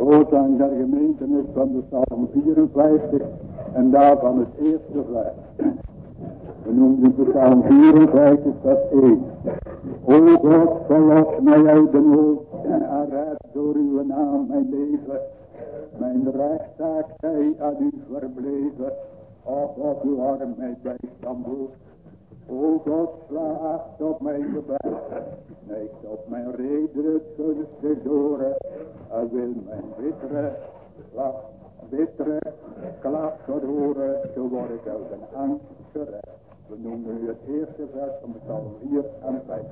Voorzang der gemeentenis van de Psalm 54 en daarvan het eerste vers. We noemden de Psalm 54 vers 1. O God, verlos mij uit de nood en red door uw naam mijn leven. Mijn rechtszaak zij aan u verbleven, of op uw arm mij bijstand doet. O God, sla acht op mijn gebed, neigt op mijn reden het gunstig door, en wil mijn bittere, lach, bittere klacht horen, zo word ik uit een angst gered. We noemen nu het eerste vers van Psalm 4 en 5.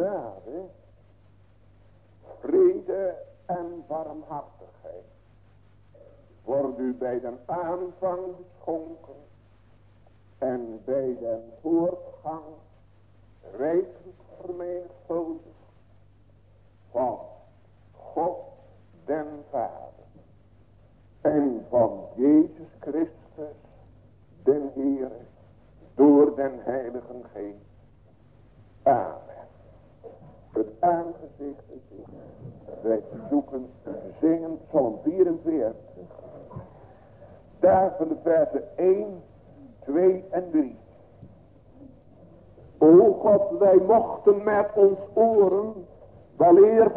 genade, vrede en barmhartigheid wordt u bij den aanvang geschonken en bij den voortgang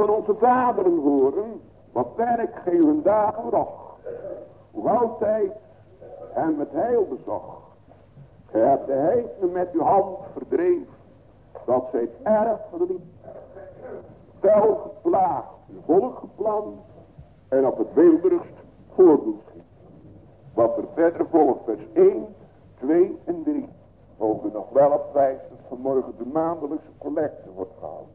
onze vaderen horen, wat werkgeven dagen nog. Hoe altijd hen met heil bezocht. Gij de heidenen met uw hand verdreven, dat zij het erg verliet. Tel geplaagd, volk gepland en op het wilderigst voordoen schiet. Wat er verder volgt, vers 1, 2 en 3. Mogen nog wel op wijze dat vanmorgen de maandelijkse collecte wordt gehouden.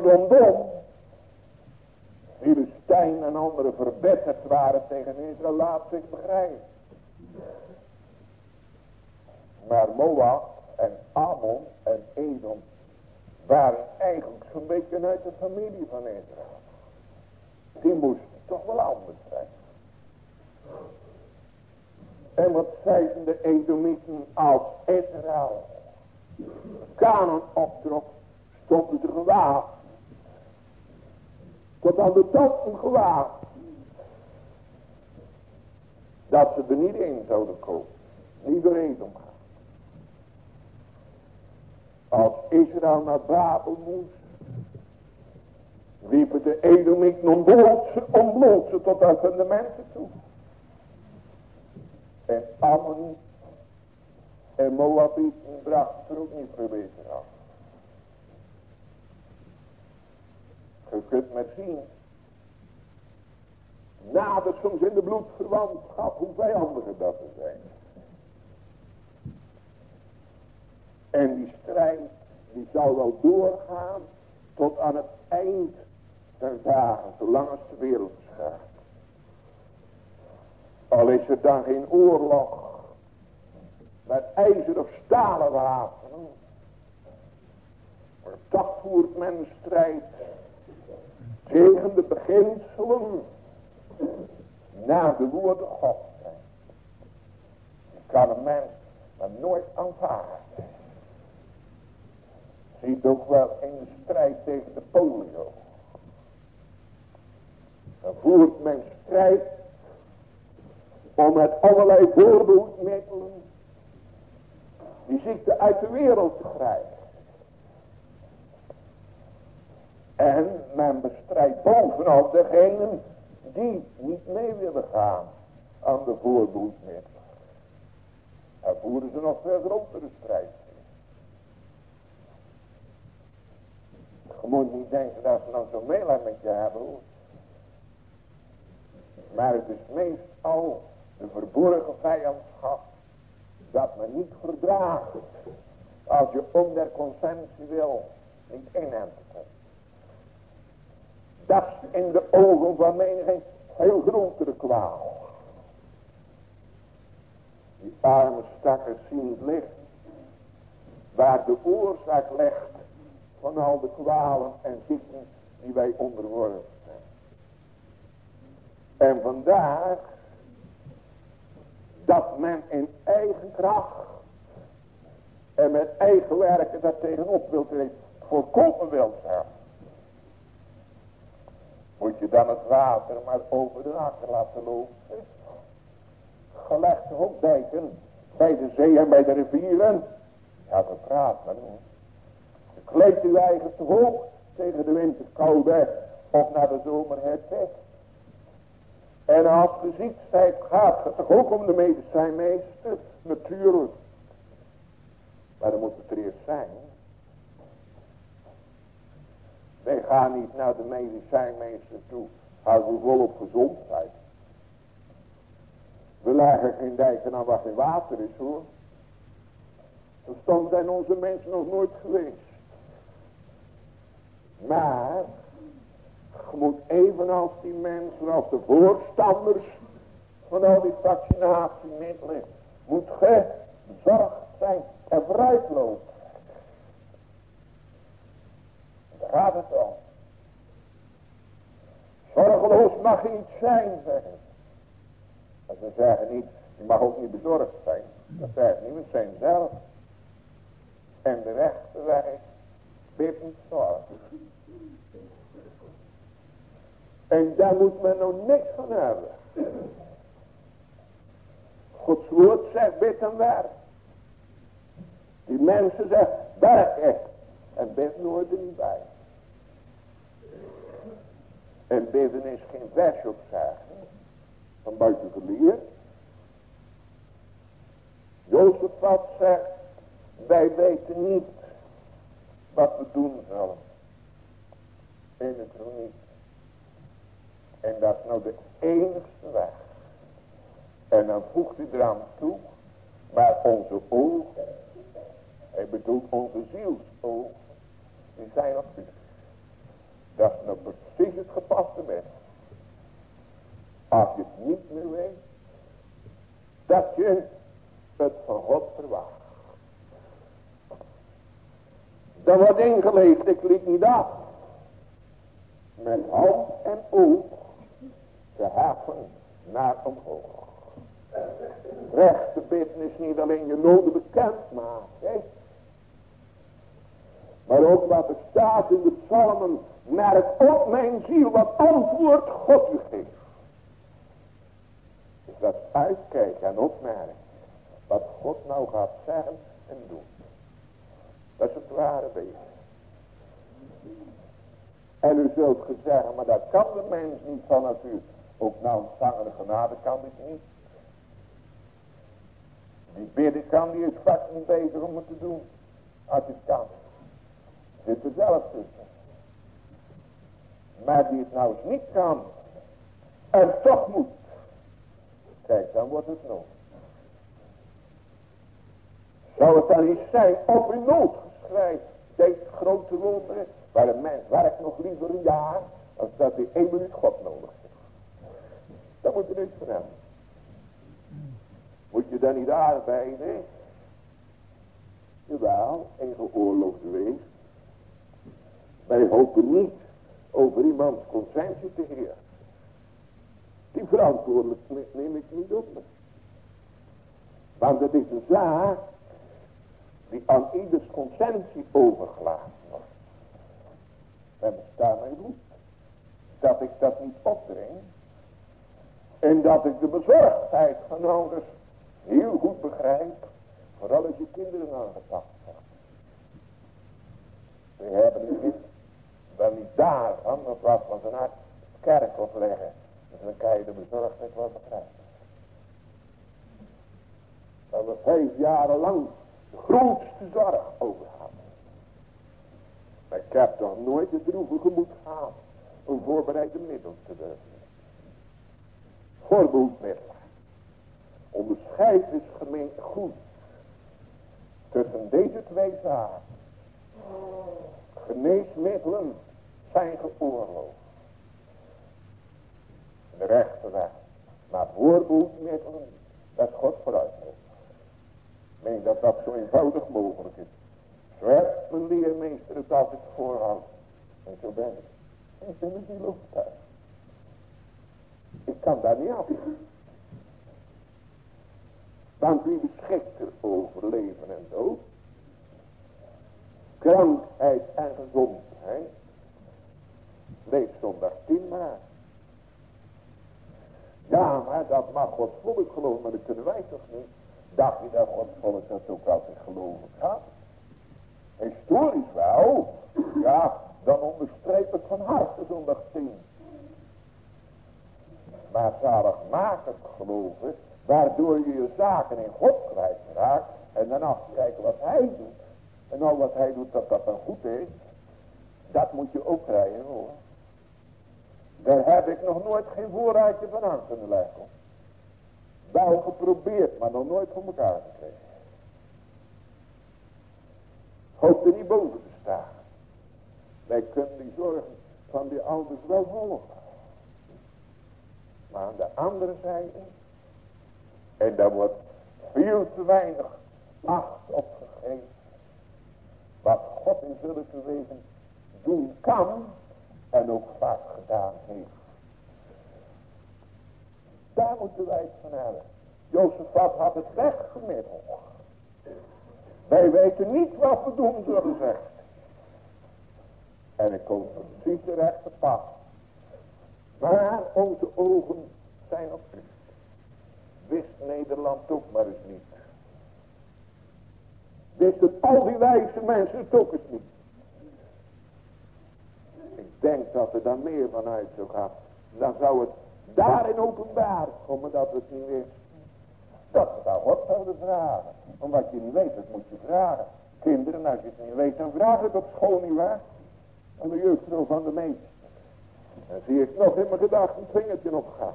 Rondom, Filistijn en anderen verbeterd waren tegen Israël, laat zich begrijpen. Maar Moab en Ammon en Edom waren eigenlijk zo'n beetje uit de familie van Israël. Die moesten toch wel anders zijn. En wat zeiden de Edomieten als Israël Kanon optrok, stonden ze gewaagd. Tot aan de tanden gewaagd. Dat ze er niet in zouden komen. Niet door Edom gaan. Als Israël naar Babel moest. Riepen de Edomieten ontbloot ze tot aan de mensen toe. En Ammon en Moabieten brachten er ook niet veel beter Je kunt maar zien. Nader soms in de bloedverwantschap hoe vijandiger dat te zijn. En die strijd die zal wel doorgaan tot aan het eind der dagen, zolang als de wereld schaart. Al is er dan geen oorlog met ijzer of stalen wapenen. Maar toch voert men strijd tegen de beginselen naar de woorden God zijn. Die kan een mens maar nooit aanvaarden. Ziet ook wel in de strijd tegen de polio. Dan voert men strijd om met allerlei voorbehoedmiddelen die ziekte uit de wereld te krijgen. En men bestrijdt bovenal degenen die niet mee willen gaan aan de voorbehoedmiddelen. Daar voeren ze nog verderop de strijd. Je moet niet denken dat ze dan zo'n meelij met je hebben. Maar het is meestal de verborgen vijandschap dat men niet verdraagt als je om der consensie wil niet inhemmen Dat is in de ogen van menigeen heel grotere kwaal. Die arme stakkers zien het licht waar de oorzaak legt van al de kwalen en ziekten die wij onderworpen zijn. En vandaag dat men in eigen kracht en met eigen werken dat tegenop wil treden, voorkomen wil zijn. Moet je dan het water maar over de akker laten lopen. Gelegde hokdijken bij de zee en bij de rivieren. Ja, praat men hoor. Kleed uw eigen te hoog tegen de winterkoude of naar de zomerhitte. En als je ziet zijt, gaat het toch ook om de medicijnmeester? Natuurlijk. Maar dan moet het er eerst zijn. Wij gaan niet naar de medicijnmeester toe. Als we volop gezondheid. We leggen geen dijken aan wat in water is hoor. Zo zijn onze mensen nog nooit geweest. Maar je moet evenals die mensen, als de voorstanders van al die vaccinatiemiddelen, moet ge bezorgd zijn en vooruitlopen. Daar het om. Zorgeloos mag je niet zijn, zeggen ze. ze zeggen niet, je mag ook niet bezorgd zijn. Dat zeggen niet, we zijn zelf. En de rechte weg bidden zorgen. En daar moet men nog niks van hebben. Gods woord zegt bid en. Die mensen zeggen werk echt. En bid nooit er niet bij. En bidden is geen vers opzeggen. Van buiten geleerd. Jozefat zegt. Wij weten niet. Wat we doen zullen. In het niet. En dat is nou de enigste weg. En dan voegt hij eraan toe. Maar onze ogen. Hij bedoelt onze zielsogen. Die zijn op u. Dat is nou precies het gepaste met. Als je het niet meer weet. Dat je het van God verwacht. Dan wordt ingeleefd, ik liep niet af. Met hand en oog te heffen naar omhoog. Rechte bidden is niet alleen je noden bekend maken. Maar ook wat er staat in de psalmen. Merk op mijn ziel wat antwoord God u geeft. Dus dat uitkijken en opmerken. Wat God nou gaat zeggen en doen. Dat is het ware bezig. En u zult gezegd, maar dat kan de mens niet van natuur. Ook nou ontvangen de genade kan dit niet. Die bidden kan, die is vast niet bezig om het te doen. Als het kan. Zit er zelf tussen. Maar die het nou eens niet kan. En toch moet. Kijk, dan wordt het nood. Zou het dan niet zijn op in nood geschreven. Deze grote wonderen. Waar een mens werkt nog liever een jaar. Als dat hij één minuut God nodig heeft. Dat moet je niet van hebben. Moet je dan niet arbeiden? Jawel, en geoorloofd wees. Wij hopen niet over iemands conscientie te heersen. Die verantwoordelijk neem ik niet op me. Want het is een zaak die aan ieders conscientie overgelaten wordt. En het mij goed dat ik dat niet opdring. En dat ik de bezorgdheid van ouders heel goed begrijp. Vooral als je kinderen aangepakt hebt. We hebben het niet, wel niet daarvan, maar wat van zijn hart kerk opleggen. Dus dan kan je de bezorgdheid wel begrijpen. Dat we vijf jaren lang de grootste zorg over hadden. Maar ik heb toch nooit de droevige moed gehad om voorbereide middel te durven. Voorbeeldmiddelen. Onderscheid is gemeente goed. Tussen deze twee zaken. Geneesmiddelen zijn geoorloofd. De rechte weg. Maar voorbeeldmiddelen, dat God vooruit Ik meen dat dat zo eenvoudig mogelijk is. Zo heeft mijn leermeester het altijd voorhoudt. En zo ben ik. Ik ben het niet overtuigd. Ik kan daar niet af. Want wie beschikt er over leven en dood? Krankheid en gezondheid. Leef zondag 10 maar. Ja, maar dat mag Gods volk geloven, maar dat kunnen wij toch niet. Dacht je dat Gods volk dat ook altijd geloven gaat? Historisch wel. Ja, dan onderstreep ik van harte zondag 10. Maar zalig maakt het geloven Waardoor je je zaken in God kwijtraakt. En dan afkijken wat hij doet. En al wat hij doet dat dat dan goed is. Dat moet je ook krijgen hoor. Daar heb ik nog nooit geen voorraadje van aan kunnen leggen. Wel geprobeerd, maar nog nooit voor elkaar gekregen. Hoop er niet boven te staan. Wij kunnen die zorgen van die ouders wel volgen. Maar aan de andere zijde en daar wordt veel te weinig acht op gegeven. Wat God in zulke wegen doen kan en ook vaak gedaan heeft. Daar moeten wij het van hebben. Jozefat had het weggemiddeld. Wij weten niet wat we doen zullen zeggen. En ik kom precies de rechte pad. Maar onze ogen zijn op Christus. Wist Nederland ook maar eens niet. Wisten al die wijze mensen ook eens niet. Ik denk dat er dan meer vanuit zou gaan. Dan zou het daarin openbaar komen dat we het niet wisten. Dat we daar God zouden vragen. Omdat je niet weet, dat moet je vragen. Kinderen, als je het niet weet, dan vraag het op school niet waar. Aan de jeugdrol van de meester. Dan zie ik nog in mijn gedachten een vingertje opgaan.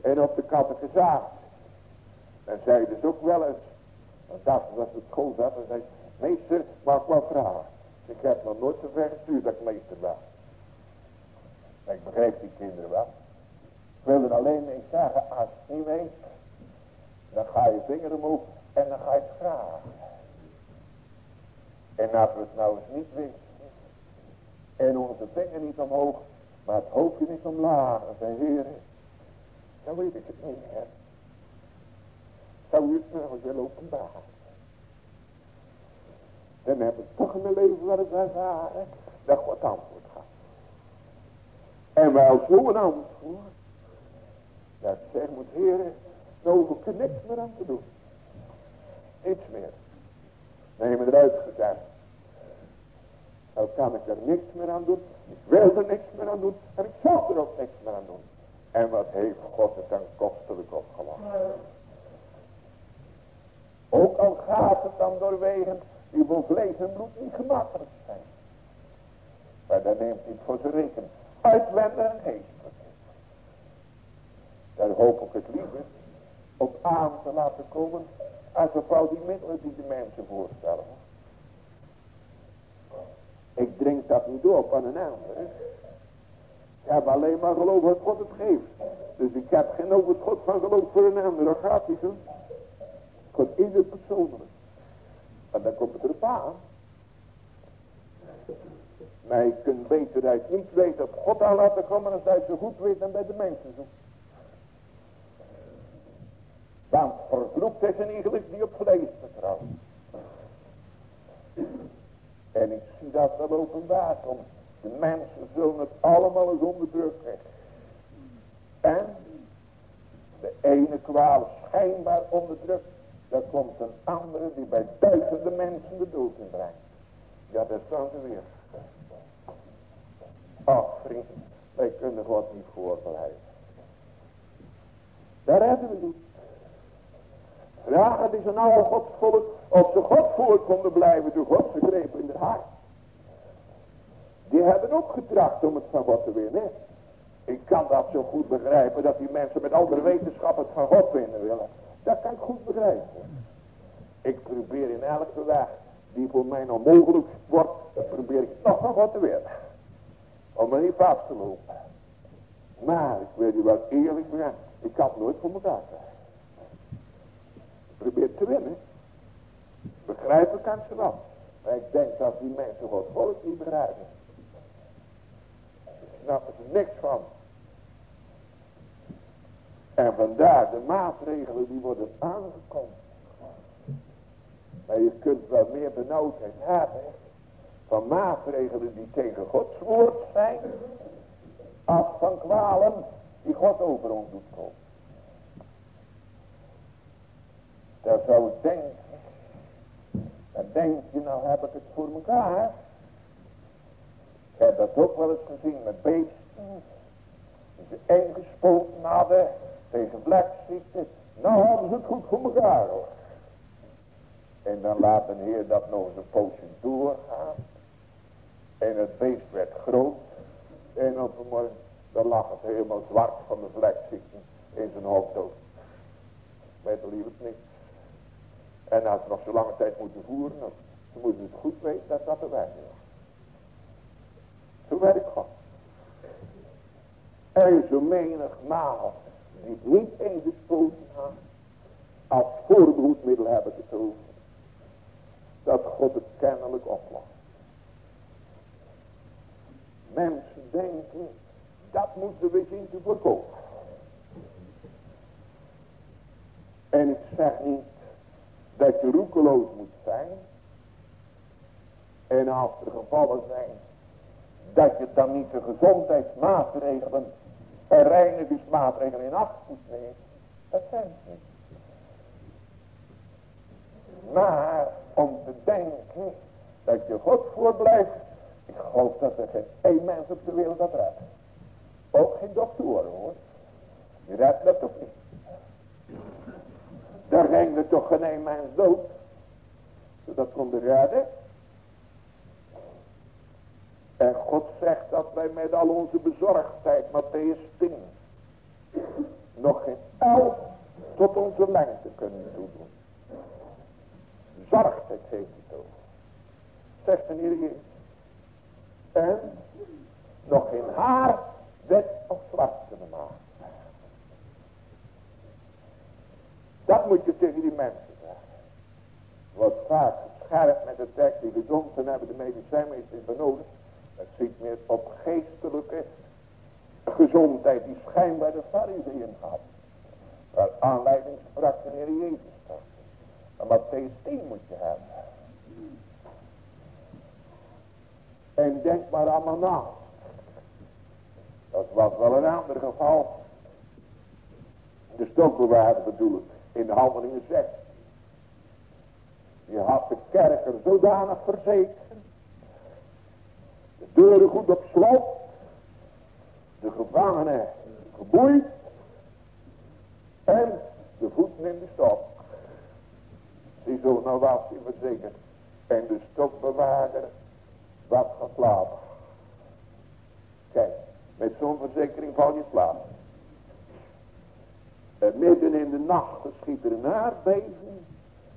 En op de catechisaat. En zei dus ook wel eens. Want dat was het school zat. En zei, meester, mag ik wel vragen. Ik heb nog nooit zo ver gestuurd dat ik meester was. Ik begreep die kinderen wel. Ik wil er alleen mee zeggen, als je niet weet, dan ga je vinger omhoog en dan ga je het vragen. En als we het nou eens niet weten, en onze vinger niet omhoog, maar het hoofdje niet omlaag, zei, heren, dan weet ik het niet meer. Zou u het eens willen openbaren? Dan heb ik toch in mijn leven wel eens ervaren dat God antwoord gaat. En wel zo'n antwoord. Dat ik zeg moet heren, nou hoef ik er niks meer aan te doen. Niets meer. Neem me eruit gezet. Nou kan ik er niks meer aan doen. Ik wil er niks meer aan doen. En ik zal er ook niks meer aan doen. En wat heeft God het dan kostelijk opgelaten. Ook al gaat het dan door die voor vlees en bloed niet gemakkelijk zijn. Maar dan neemt hij het voor zijn rekening. Uitwendig en geestelijk. Daar hoop ik het liever op aan te laten komen. Uit al die middelen die de mensen voorstellen. Ik drink dat niet door van een ander. Ik heb alleen maar geloof dat God het geeft. Dus ik heb geen overschot van geloof voor een ander. Dat gaat niet zo. God ieder persoonlijk. En dan komt het erop aan. Maar je kunt beter uit niet weten op God aan laten komen als hij zo goed weet en bij de mensen zoekt. Want vervloekt is een iegelijk die op vlees vertrouwt. En ik zie dat wel openbaar komt. De mensen zullen het allemaal eens onder druk. En de ene kwaal schijnbaar onderdrukt. Dan komt een andere die bij duizenden mensen de dood inbrengt. Ja, dat staan ze weer. Ach, vriend, wij kunnen God niet voorbereiden. Daar hebben we niet. Vraag het is een oude godsvolk of ze God voor konden blijven door God in de hart. Die hebben ook getracht om het van God te winnen. Ik kan dat zo goed begrijpen dat die mensen met andere wetenschap het van God winnen willen. Dat kan ik goed begrijpen. Ik probeer in elke weg die voor mij onmogelijk wordt, dat probeer ik toch van God te winnen. Om me niet vast te lopen. Maar ik wil je wel eerlijk zijn, ik kan het nooit voor elkaar. Ik probeer te winnen. Begrijpen kan ze wel. Maar ik denk dat die mensen God volk niet begrijpen. Daar snappen ze niks van. En vandaar de maatregelen die worden aangekondigd. Maar je kunt wel meer benauwdheid hebben van maatregelen die tegen Gods woord zijn. Als van kwalen die God over ons doet komen. Daar zou ik denken. Dan denk je, nou heb ik het voor elkaar. Ik heb dat ook wel eens gezien met beesten. Die ze ingespoten hadden tegen vlekziekte. Nou hadden ze het goed voor elkaar hoor. En dan laat een heer dat nog eens een poosje doorgaan. En het beest werd groot. En op een morgen, dan lag het helemaal zwart van de vlekziekte in zijn hoofd ook. Er liever niks. En als ze nog zo lange tijd moeten voeren, dan moeten het goed weten dat dat de weg is. Zo werkt God. En zo menig maal die niet ingespoten had, als voorbehoedmiddel hebben getogen, dat God het kennelijk oplost. Mensen denken, dat moeten we zien te voorkomen. En ik zeg niet dat je roekeloos moet zijn. En als er gevallen zijn, dat je dan niet de gezondheidsmaatregelen en reinigingsmaatregelen in moet nemen. Dat zijn niet. Maar om te denken dat je God voorblijft. Ik geloof dat er geen één mens op de wereld dat redt. Ook geen doktoren hoor. Je redt dat toch niet. Daar ging er toch geen één mens dood. Zodat konden redden. En God zegt dat wij met al onze bezorgdheid, Matthäus 10, nog geen elf tot onze lengte kunnen toedoen. Zorgdheid heeft het over. Zegt Heer Jezus. En nog geen haar wit of zwart kunnen maken. Dat moet je tegen die mensen zeggen. Wat vaak scherp met de tekst die gezond zijn hebben de medicijnmeesters benodigd. Het ziet meer op geestelijke gezondheid die schijnbaar de fariseeën gehad. Waar aanleiding sprak de Heer Jezus toch. Maar Matthäus 10 moet je hebben. En denk maar allemaal na. Dat was wel een ander geval. De stokbewaarder bedoel ik. In de handelingen 6. Je had de kerker zodanig verzekerd deuren goed op slot. De gevangenen geboeid. En de voeten in de stok. Die zo nou was hij verzekerd. En de stokbewaarder wat geslapen. Kijk, met zo'n verzekering val je slaap. En midden in de nacht geschiet er een aardbeving.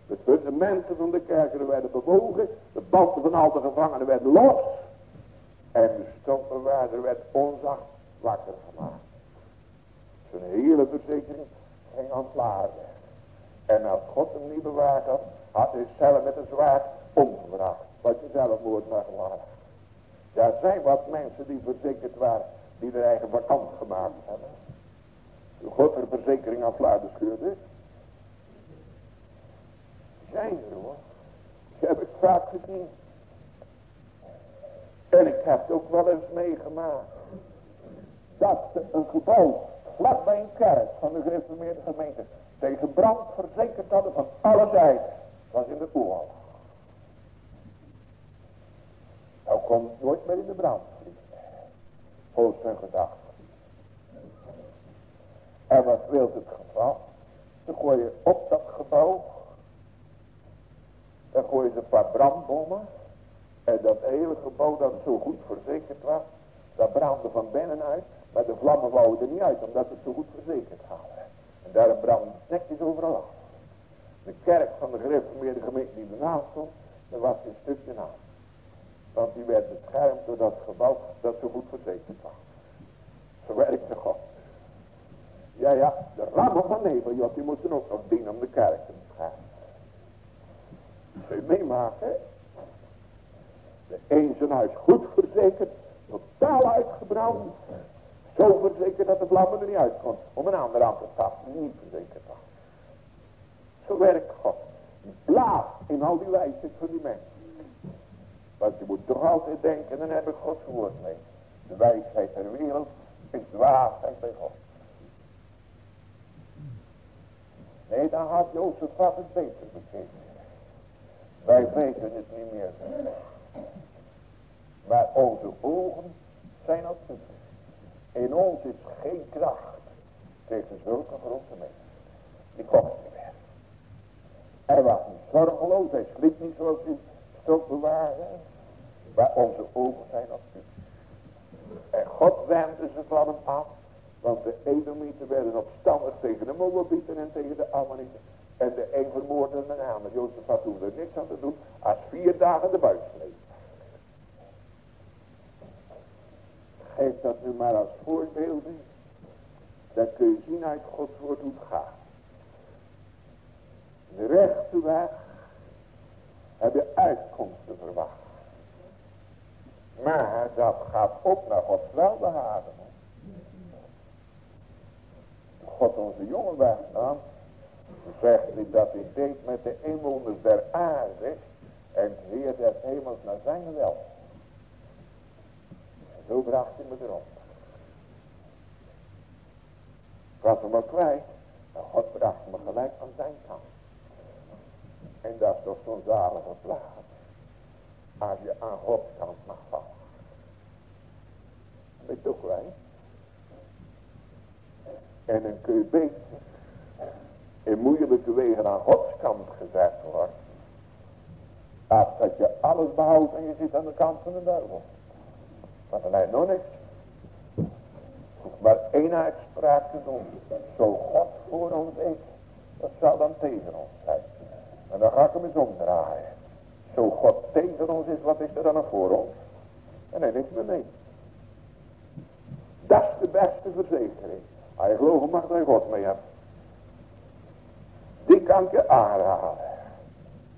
De fundamenten van de kerken werden bewogen. De banden van al de gevangenen werden los. En de stokbewaarder werd onzacht wakker gemaakt. Zijn hele verzekering ging aan het En als God hem niet bewaard had, had hij zelf met een zwaard omgebracht. Wat je zelfmoord mag waren. Er zijn wat mensen die verzekerd waren, die er eigen vakant gemaakt hebben. Toen God er verzekering aan scheurde. Zijn er hoor. Die heb ik vaak gezien. En ik heb het ook wel eens meegemaakt. Dat een gebouw vlak bij een kerk van de gereformeerde gemeente tegen brand verzekerd hadden van alle zijden. Was in de oorlog. Nou komt nooit meer in de brand. Volgens hun gedachten. En wat wil het geval? Dan gooi je op dat gebouw. Dan gooi je een paar brandbommen. Dat hele gebouw dat zo goed verzekerd was, dat brandde van binnenuit. Maar de vlammen wouden er niet uit, omdat het zo goed verzekerd hadden. En daarom brandde netjes overal af. De kerk van de gereformeerde gemeente die ernaast stond, daar was een stukje na. Want die werd beschermd door dat gebouw dat zo goed verzekerd was. Zo werkte God. Ja, ja, de rammen van Nebeljot, die moesten ook nog dienen om de kerk te beschermen. Kun je meemaken, de een zijn huis goed verzekerd, totaal uitgebrand. Zo verzekerd dat de vlammen er niet uit kon. Om een ander aan te stappen niet verzekerd was. Zo werkt God. Blaas in al die wijsheid van die mensen. Want je moet toch altijd denken, dan heb ik Gods woord mee. De wijsheid der wereld is dwaasheid bij God. Nee, dan had Jozef het beter bekeken. Wij weten het niet meer. Maar onze ogen zijn als voeten. In ons is geen kracht tegen zulke grote mensen. Die komt niet meer. Hij was niet zorgeloos, hij sliep niet zoals hij stok bewaarde. Maar onze ogen zijn als voeten. En God wendde ze van hem af. Want de Edomieten werden opstandig tegen de Moabieten en tegen de Ammonieten. En de een vermoordde de naam. Jozef had toen er niks aan te doen als vier dagen de buis sleep. Geef dat nu maar als voorbeelding. Dan kun je zien uit Gods woord hoe het gaat. De rechte weg heb je uitkomsten verwacht. Maar dat gaat ook naar Gods welbehagen. God onze jongen weg zegt hij dat hij deed met de inwoners der aarde en Heer des hemels naar zijn wel. En zo bracht hij me erop. Ik was hem al kwijt. Maar God bracht me gelijk aan zijn kant. En dat is toch zo'n zalige plaats. Als je aan Gods kant mag vallen. Ben je toch kwijt? En dan kun je beter in moeilijke wegen aan Gods kant gezet worden. Als dat je alles behoudt en je zit aan de kant van de duivel. Want dan je nog niks. Maar één uitspraak te doen. Zo God voor ons is, dat zal dan tegen ons zijn. En dan ga ik hem eens omdraaien. Zo God tegen ons is, wat is er dan nog voor ons? En hij niks meer mee. Dat is de beste verzekering. Als je geloven mag dat God mee hebt. Die kan ik je aanraden.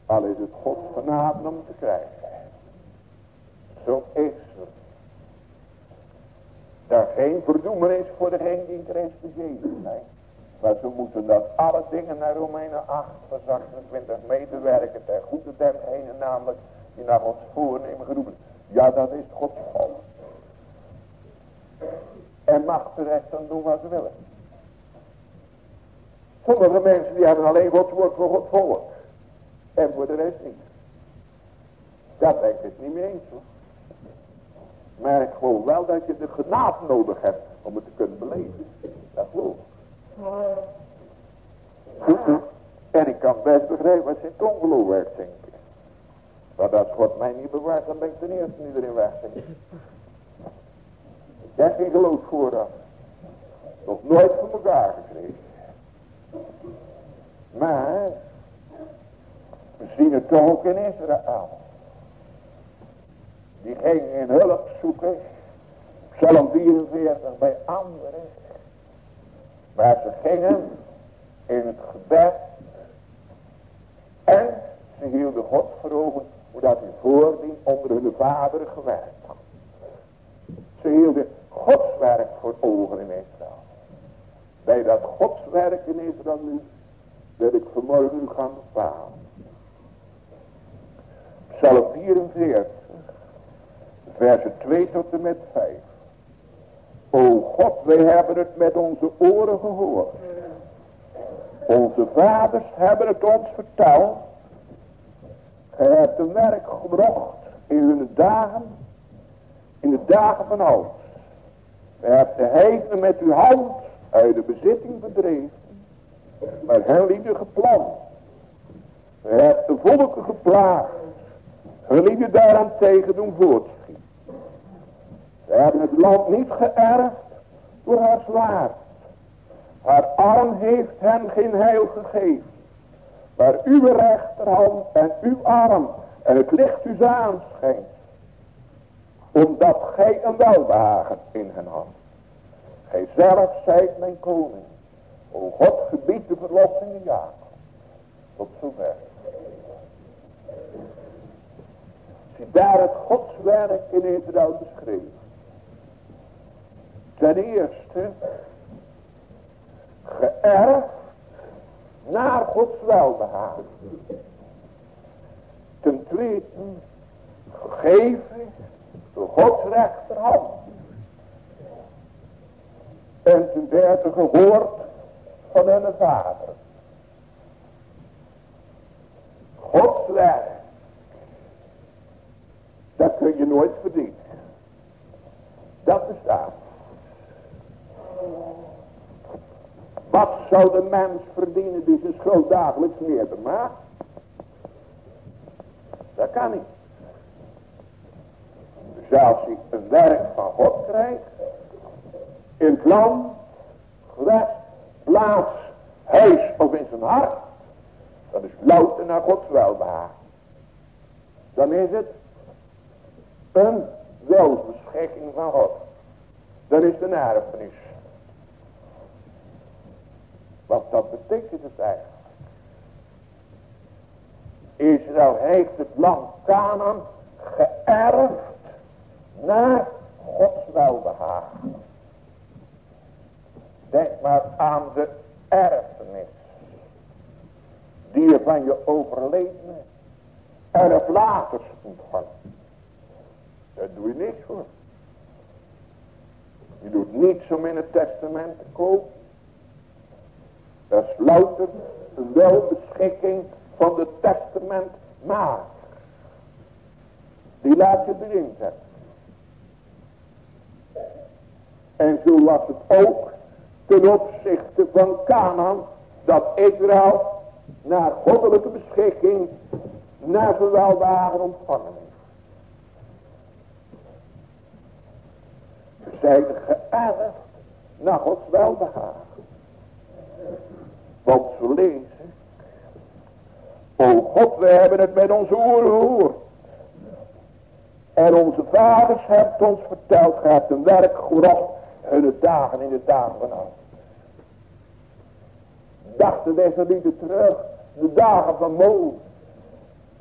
Al is het God genade om te krijgen. Zo is het. Dat geen verdoemenis voor degene die Christus Jezus zijn. Maar ze moeten dat alle dingen naar Romeinen 8 vers 28 mee te werken. Ten goede dergenen namelijk die naar Gods voornemen geroepen. Ja dat is Gods volk. En mag de rest dan doen wat ze willen. Sommige mensen die hebben alleen Gods woord voor God volk. En voor de rest niet. Dat denk ik niet meer eens hoor. Maar ik geloof wel dat je de genade nodig hebt om het te kunnen beleven. Dat geloof ik. En ik kan best begrijpen wat zijn ongeloof wegzinken. Maar als God mij niet bewaart, dan ben ik de eerste die erin wegzinken. Ik heb geen geloof vooraf. Nog nooit van elkaar gekregen. Maar, we zien het toch ook in Israël. Die gingen in hulp zoeken. Psalm 44 bij anderen. Maar ze gingen in het gebed. En ze hielden God voor ogen. Hoe dat hij voordien onder hun vader gewerkt had. Ze hielden Gods werk voor ogen in Israël. Bij dat Gods werk in Israël nu. Dat ik vanmorgen gaan bepalen. Psalm 44. Versen 2 tot en met 5. O God, wij hebben het met onze oren gehoord. Onze vaders hebben het ons verteld. Gij hebt een werk gebracht in hun dagen, in de dagen van oud. Gij hebt de heidenen met uw hand uit de bezitting verdreven, maar hen lieden geplant. Gij hebt de volken geplaagd, hun lieden daaraan tegen doen voortschieten. Ze hebben het land niet geërfd door haar zwaard. Haar arm heeft hen geen heil gegeven. Maar uw rechterhand en uw arm en het licht u aanschijnt. Omdat gij een welbehagen in hen had. Gij zelf zijt mijn koning. O God gebied de verlossing in Jacob. Tot zover. Zie daar het godswerk in Israël beschreven. Ten eerste, geërfd naar Gods welbehagen. Ten tweede, gegeven door Gods rechterhand. En ten derde gehoord van hun vader. Gods werk. Dat kun je nooit verdienen. Dat bestaat. Wat zou de mens verdienen die zijn schuld dagelijks meerder maakt? Dat kan niet. Dus als hij een werk van God krijgt, in het land, gewest, plaats, huis of in zijn hart, dat is louter naar Gods welbehagen. Dan is het een welbeschikking van God. Dan is een erfenis. Wat dat betekent het eigenlijk. Israël heeft het land Canaan geërfd naar Gods welbehagen. Denk maar aan de erfenis. die je van je overledene erflaters ontvangt. Daar doe je niks voor. Je doet niets om in het testament te kopen. Dat is louter een welbeschikking van de testament maar. Die laat je erin zetten. En zo was het ook ten opzichte van Canaan dat Israël naar goddelijke beschikking naar zijn welwagen ontvangen heeft. Zijn geërfd naar Gods welbehagen. Want ze lezen. O God, we hebben het met onze oren gehoord. En onze vaders hebben ons verteld, gij hebt een werk gebracht hun dagen in de dagen van Dachten deze lieden terug, de dagen van Mozes,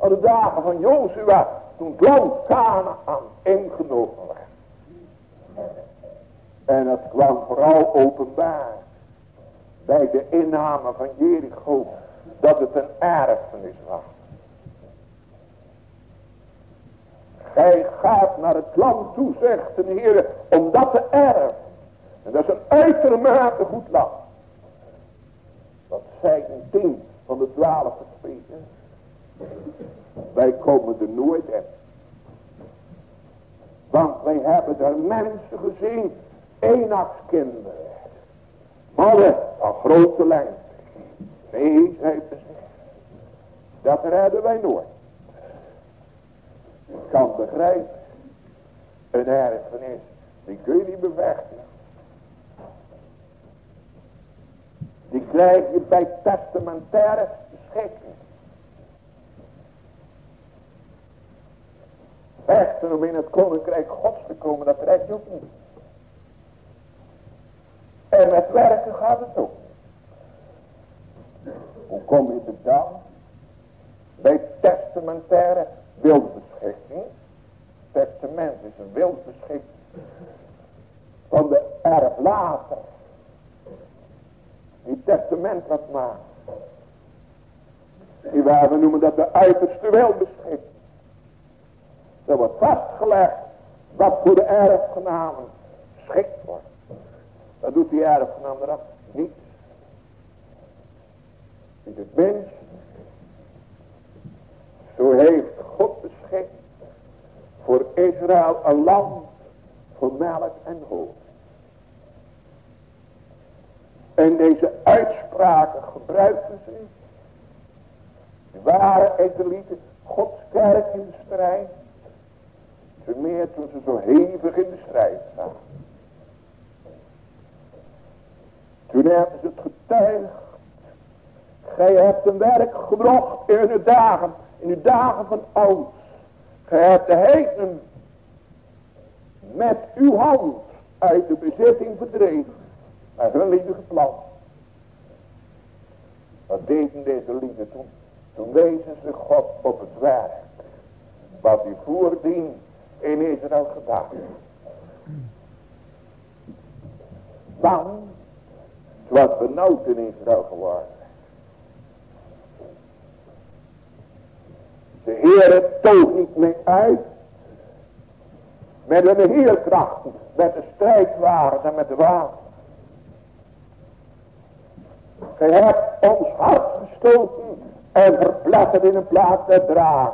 aan de dagen van Jozua, toen het land Canaan ingenomen werd. En het kwam vooral openbaar bij de inname van Jericho dat het een erfenis was. Gij gaat naar het land toe, zegt de Heer, om dat te erven. En dat is een uitermate goed land. Dat zijn tien van de twaalf spreken. Wij komen er nooit in. Want wij hebben daar mensen gezien, eenakskinderen. Mannen van grote lengte. Nee, zei ze. Dat redden wij nooit. Ik kan begrijpen. Een erfenis. Die kun je niet bevechten. Die krijg je bij testamentaire beschikking. Vechten om in het koninkrijk gods te komen, dat trekt je ook niet. En met werken gaat het ook. Hoe kom je er dan? Bij testamentaire wildbeschikking. Testament is een wildbeschikking van de erflater. Die testament wat maakt. Die waar we noemen dat de uiterste wildbeschikking. Er wordt vastgelegd wat voor de erfgenamen geschikt wordt. Wat doet die erfgenaam eraf? Niet het mens. Zo heeft God beschikt voor Israël een land voor melk en hoofd. En deze uitspraken gebruikten ze. De ware Israëlieten Gods kerk in de strijd. Te meer toen ze zo hevig in de strijd staan. Toen hebben ze het getuigd. Gij hebt een werk gebracht in de dagen, in de dagen van oud. Gij hebt de heiden met uw hand uit de bezitting verdreven. Maar hun lieden gepland. Wat deden deze lieden toen? Toen wezen ze God op het werk. Wat hij voordien in Israël gedaan. Want het was benauwd in Israël geworden. De Heer toog niet meer uit. Met een heerkrachten, met de strijdwagen en met de wapen. Gij hebt ons hart gestoten en verpletterd in een plaats der draag.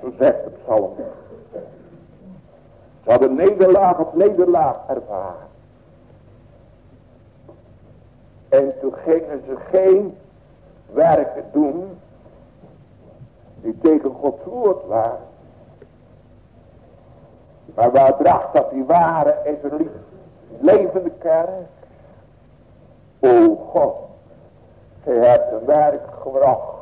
Zo zegt de psalm. Ze hadden nederlaag op nederlaag ervaren. En toen gingen ze geen werken doen die tegen Gods woord waren. Maar waar bracht dat die ware Israëliet levende kerk? O God, gij hebt werk gebracht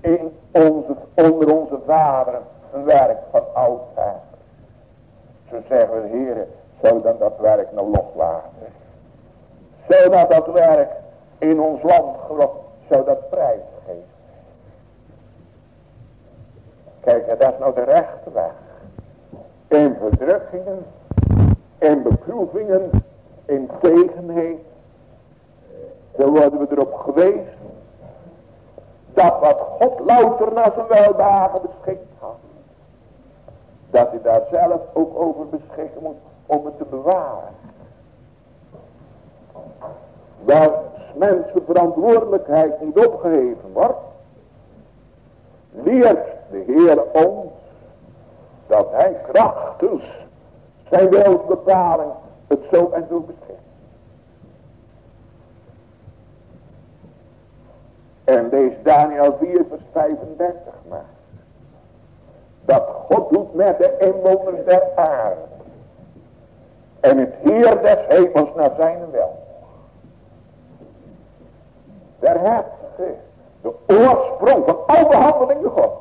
in onze, onder onze vaderen, een werk van oudheid. Zo zeggen heren, zou dan dat werk nou loslaten? Zou dat dat werk in ons land gebracht, zou dat prijs geven? Kijk, dat is nou de rechte weg. In verdrukkingen, in beproevingen, in tegenheid. Dan worden we erop gewezen Dat wat God louter naar zijn welbehagen beschikt had. Dat hij daar zelf ook over beschikken moet om het te bewaren. Wel mensen verantwoordelijkheid niet opgeheven wordt. Leert de Heer ons dat hij krachtens zijn wilsbepaling het zo en zo beschikt. En deze Daniel 4 vers 35 maar. Dat God doet met de inwoners der aarde. En het Heer des hemels naar zijn wil. Daar hebt de oorsprong van al de handelingen God.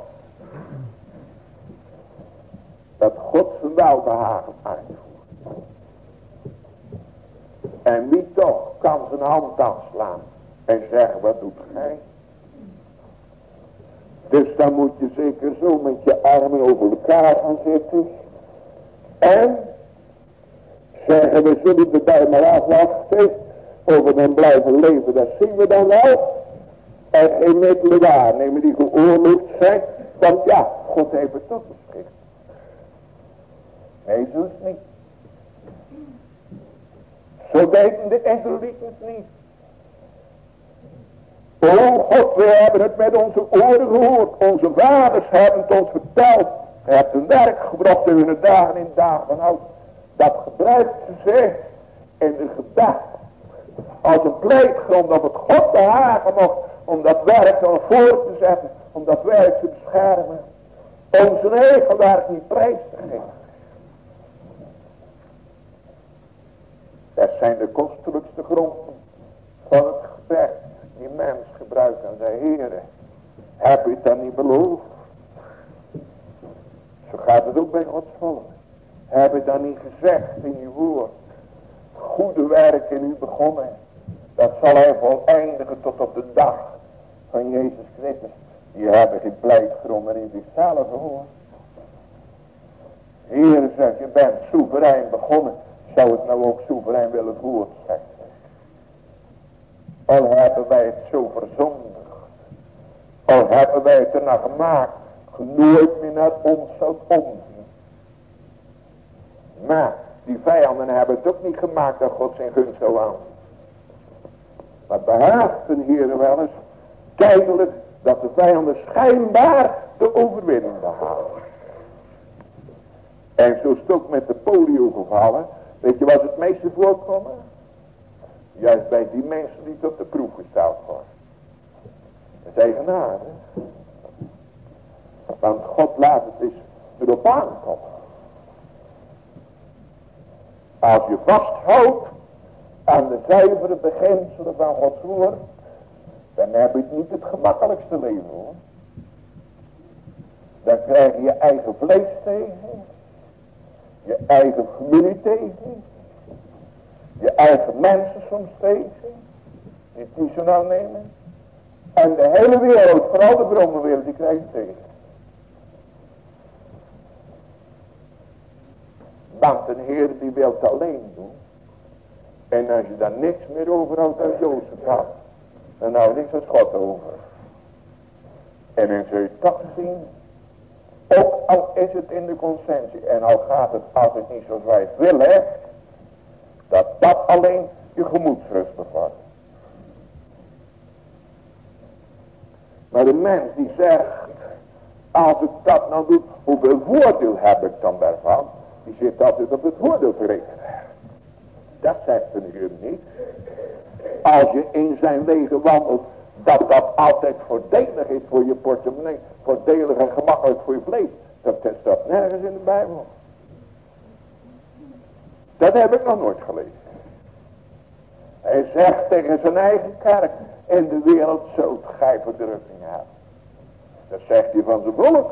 Dat God zijn welbehagen uitvoert. En wie toch kan zijn hand afslaan en zeggen wat doet gij? Dus dan moet je zeker zo met je armen over elkaar gaan zitten. En zeggen we zullen de bij maar afwachten. Over dan blijven leven, dat zien we dan wel. En geen middelen waarnemen die geoorloofd zijn. Want ja, God heeft het toch beschikt. Het niet. Zo deden de Israëlieten niet. O God, we hebben het met onze oren gehoord. Onze vaders hebben het ons verteld. Hij hebt een werk gebracht in hun dagen in dagen van oud. Dat gebruikt ze zich in de gedachte. Als een pleeggrond dat het God behagen mocht. Om dat werk dan voor te zetten. Om dat werk te beschermen. Om zijn eigen werk niet prijs te geven. Dat zijn de kostelijkste gronden van het gebed die mens gebruikt aan de Heer. Heb je het dan niet beloofd? Zo gaat het ook bij Gods volk. Heb je dan niet gezegd in je woord. Goede werk in u begonnen. Dat zal hij voleindigen tot op de dag van Jezus Christus. Die hebben geen pleitgronden in zichzelf hoor. Heer zegt, je bent soeverein begonnen. Zou het nou ook soeverein willen voortzetten? Al hebben wij het zo verzondigd. Al hebben wij het ernaar gemaakt. Nooit meer naar ons zou omzien. Maar die vijanden hebben het ook niet gemaakt dat God zijn gunst zou aan. Maar behaagt de Heer wel eens tijdelijk dat de vijanden schijnbaar de overwinning behalen. En zo ook met de polio gevallen. Weet je wat het meeste voorkomen? Juist bij die mensen die tot de proef gesteld worden. Dat is eigenaardig. Want God laat het eens erop aankomen. Als je vasthoudt aan de zuivere beginselen van Gods woord. Dan heb je niet het gemakkelijkste leven hoor. Dan krijg je je eigen vlees tegen. Je eigen familie tegen. Je eigen mensen soms tegen. Die het niet zo nou nemen. En de hele wereld, vooral de brommenwereld, die krijgt tegen. Want een Heer die wil het alleen doen. En als je daar niks meer overhoudt uit Jozef had. Dan houdt niks als God over. En zul je toch zien. Ook al is het in de consensie. En al gaat het altijd niet zoals wij het willen. Dat dat alleen je gemoedsrust bevat. Maar de mens die zegt. Als ik dat nou doe. Hoeveel voordeel heb ik dan daarvan? Die zit altijd op het voordeel te rekenen. Dat zegt Heer niet. Als je in zijn wegen wandelt. Dat dat altijd voordelig is voor je portemonnee. Voordelig en gemakkelijk voor je vlees. Dat staat nergens in de Bijbel. Dat heb ik nog nooit gelezen. Hij zegt tegen zijn eigen kerk. In de wereld zult gij verdrukking hebben. Dat zegt hij van zijn volk.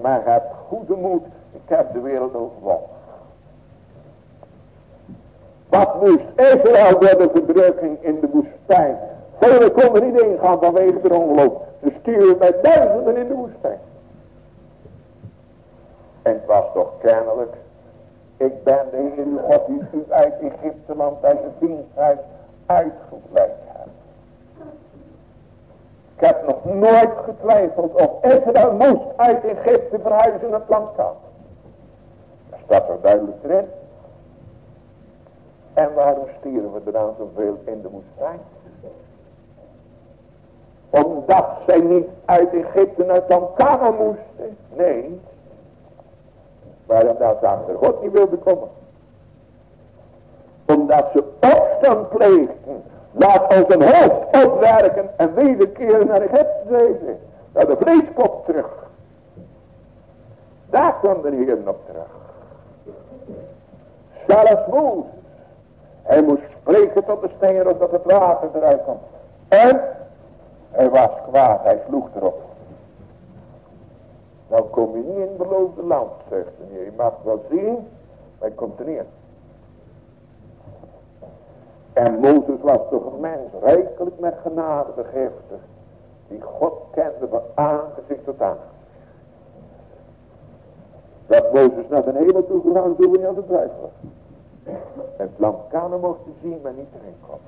Maar heb goede moed. Ik heb de wereld overwonnen. Wat moest Israël door de verdrukking in de woestijn. Velen konden niet ingaan vanwege de ongeloof. Ze sturen met duizenden in de woestijn. En het was toch kennelijk. Ik ben de Heer God die u uit Egypte land uit het diensthuis uitgevleid hebt. Ik heb nog nooit getwijfeld of Israël moest uit Egypte verhuizen naar kan. Dat staat er duidelijk erin. En waarom stieren we er dan zoveel in de woestijn? Omdat zij niet uit Egypte naar Tankana moesten. Nee. Maar omdat ze achter God niet wilden komen. Omdat ze opstand pleegden. Laat ons een hoofd opwerken en wederkeren naar Egypte deze. Naar de vleeskop terug. Daar kwam de Heer op terug. Zelfs Mozes. Hij moest spreken tot de steen dat het water eruit komt. En hij was kwaad, hij sloeg erop. Dan kom je niet in het beloofde land, zegt hij. Je mag wel zien, maar je komt er niet in. En Mozes was toch een mens, rijkelijk met genade begiftig. Die God kende van aangezicht tot aangezicht. Dat Mozes naar de hemel toe gegaan, toen we niet aan de twijfelen. En het mocht zien, maar niet erin komen.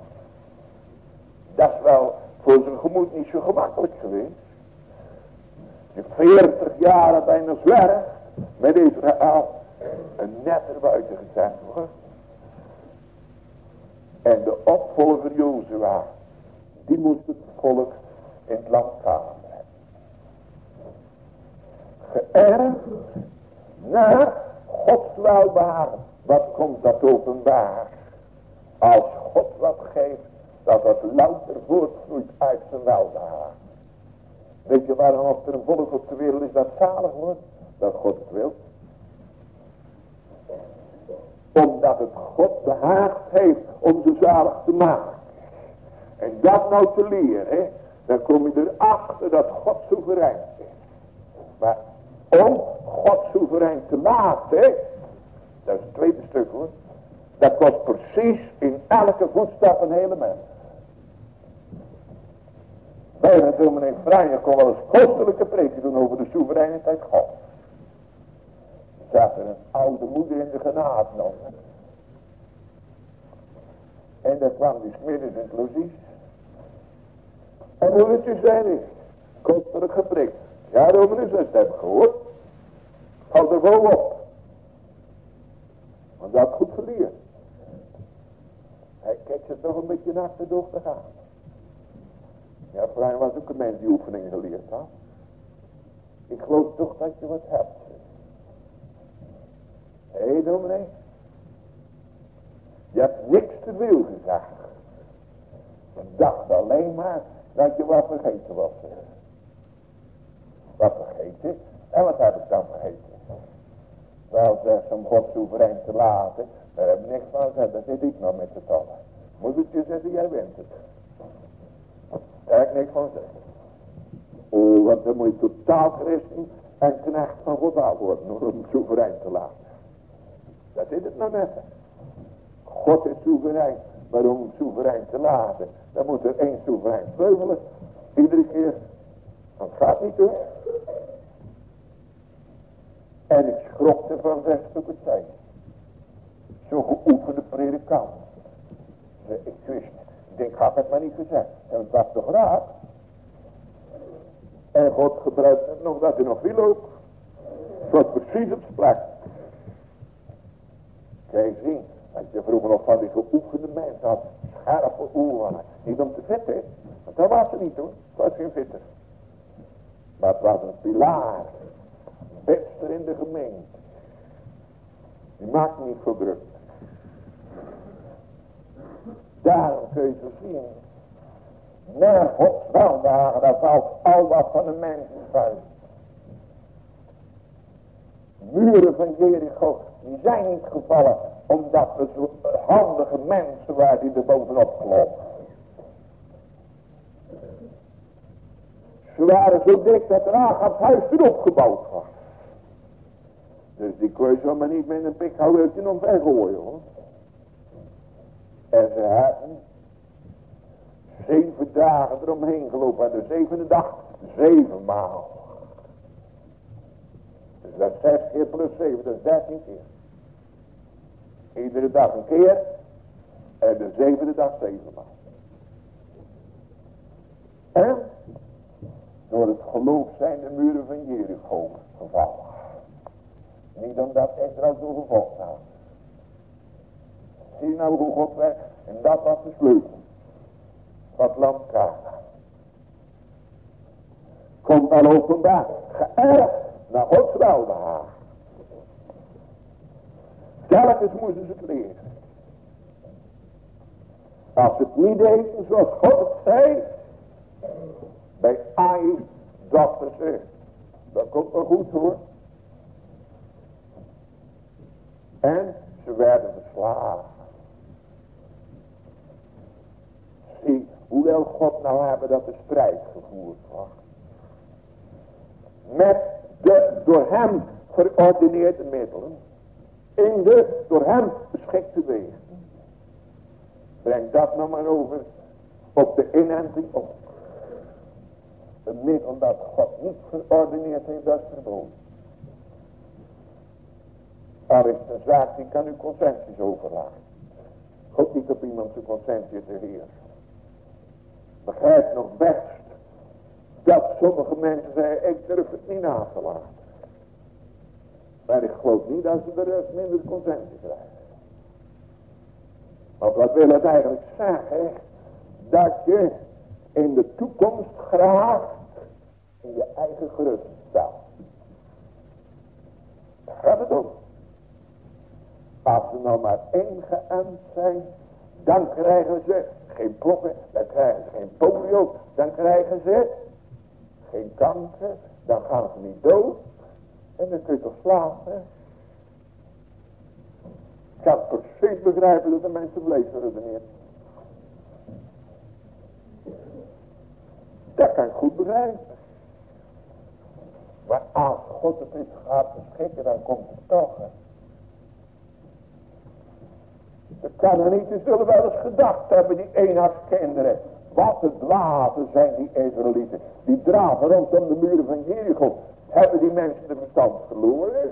Dat is wel voor zijn gemoed niet zo gemakkelijk geweest. Je veertig jaren bijna zwerg met Israël een net erbuiten gezet wordt. En de opvolger Jozua, die moest het volk in het land gaan. Geërfd naar Gods. Wat komt dat openbaar? Als God wat geeft, dat het louter voortvloeit uit zijn weldaad. Weet je waarom of er een volk op de wereld is dat zalig wordt? Dat God het wil. Omdat het God behaagd heeft om ze zalig te maken. En dat nou te leren, dan kom je erachter dat God soeverein is. Maar om God soeverein te maken, dat is het tweede stuk hoor. Dat kost precies in elke voetstap een hele mens. Bijna dominee Vrijer kon wel eens kostelijke preken doen over de soevereiniteit God. Zat een oude moeder in de genade nog. En daar kwam die smiddags in het. En hoe het je zijn is, kostelijk geprikt. Ja, dominee, dat heb ik gehoord. Houd er wel op. Want dat had goed geleerd. Hij kijkt er toch een beetje naar de te gaan. Ja, voor was ook een mens die oefening geleerd had. Ik geloof toch dat je wat hebt. Hé, hey. Je hebt niks te veel gezegd. Ik dacht alleen maar dat je wat vergeten was. Wat vergeten? En wat heb ik dan vergeten? Wel, zegt om God soeverein te laten. Daar heb ik niks van gezegd. Dat zit ik nog met z'n allen. Moet ik je zeggen, jij bent het. Daar ik niks van zeggen. Oh, want dan moet je totaal christen en knecht van God worden. Om hem soeverein te laten. Dat is het nou net. God is soeverein. Maar om soeverein te laten. Dan moet er één soeverein vleugelen. Iedere keer. Dat gaat niet hoor. En ik schrok ervan zegt ook het zijn. Zo'n geoefende predikant. Ik wist, ik had het maar niet gezegd. En het was toch raar. En God gebruikt het nog dat hij nog wil ook. Zoals precies op plek. Kijk zien, als je vroeger nog van die geoefende mensen had, scherpe oren, niet om te vetten, want dat was het niet hoor, het was geen vetter. Maar het was een pilaar beste in de gemeente. Die maakt niet verdrukt. Daarom kun je zien. Naar Gods weldagen, daar valt al wat van de mensen vuil. Muren van Jericho, die zijn niet gevallen omdat er zo handige mensen waren die er bovenop gelopen. Ze waren zo dik dat er het huis erop gebouwd was. Dus die kon je zomaar niet met een pikhouwertje nog weggooien hoor. En ze hebben zeven dagen eromheen gelopen. En de zevende dag zeven maal. Dus dat is zes keer plus zeven, dat is dertien keer. Iedere dag een keer. En de zevende dag zeven maal. En Door het geloof zijn de muren van Jericho gevallen. Niet omdat Israël zo gevolgd had. Zie nou hoe God werkt? En dat was de sleutel. Wat land Kana. Komt al openbaar. Geërfd naar Gods welbehaag. Telkens moesten ze het leren. Als het niet eten zoals God het zei. Bij Ai dachten ze. Dat komt wel goed hoor. En ze werden verslagen. Hoewel God nou hebben dat de strijd gevoerd was. Met de door hem verordineerde middelen. In de door hem beschikte wegen. Breng dat nog maar over op de inenting op. Een middel dat God niet verordineerd heeft, dat is verboden. Al is een zaak die kan uw consenties overlaten. God niet op iemand zijn consentie te heersen. Begrijp nog best dat sommige mensen zeggen, ik durf het niet na te laten. Maar ik geloof niet dat ze de rest minder consentie krijgen. Want wat wil het eigenlijk zeggen? Dat je in de toekomst graag in je eigen gerust staat. Gaat het om. Als ze nou maar ingeënt zijn, dan krijgen ze geen ploppen, dan krijgen ze geen polio, dan krijgen ze geen kanker, dan gaan ze niet dood. En dan kun je toch slapen. Ik kan precies begrijpen dat de mensen bleef redeneren. Dat kan ik goed begrijpen. Maar als God het is gaat beschikken, dan komt het toch. Dat niet. Ze zullen wel eens gedacht hebben, die eenhardskinderen. Wat de dwazen zijn die Israëlieten. Die draven rondom de muren van Jericho. Hebben die mensen de verstand verloren?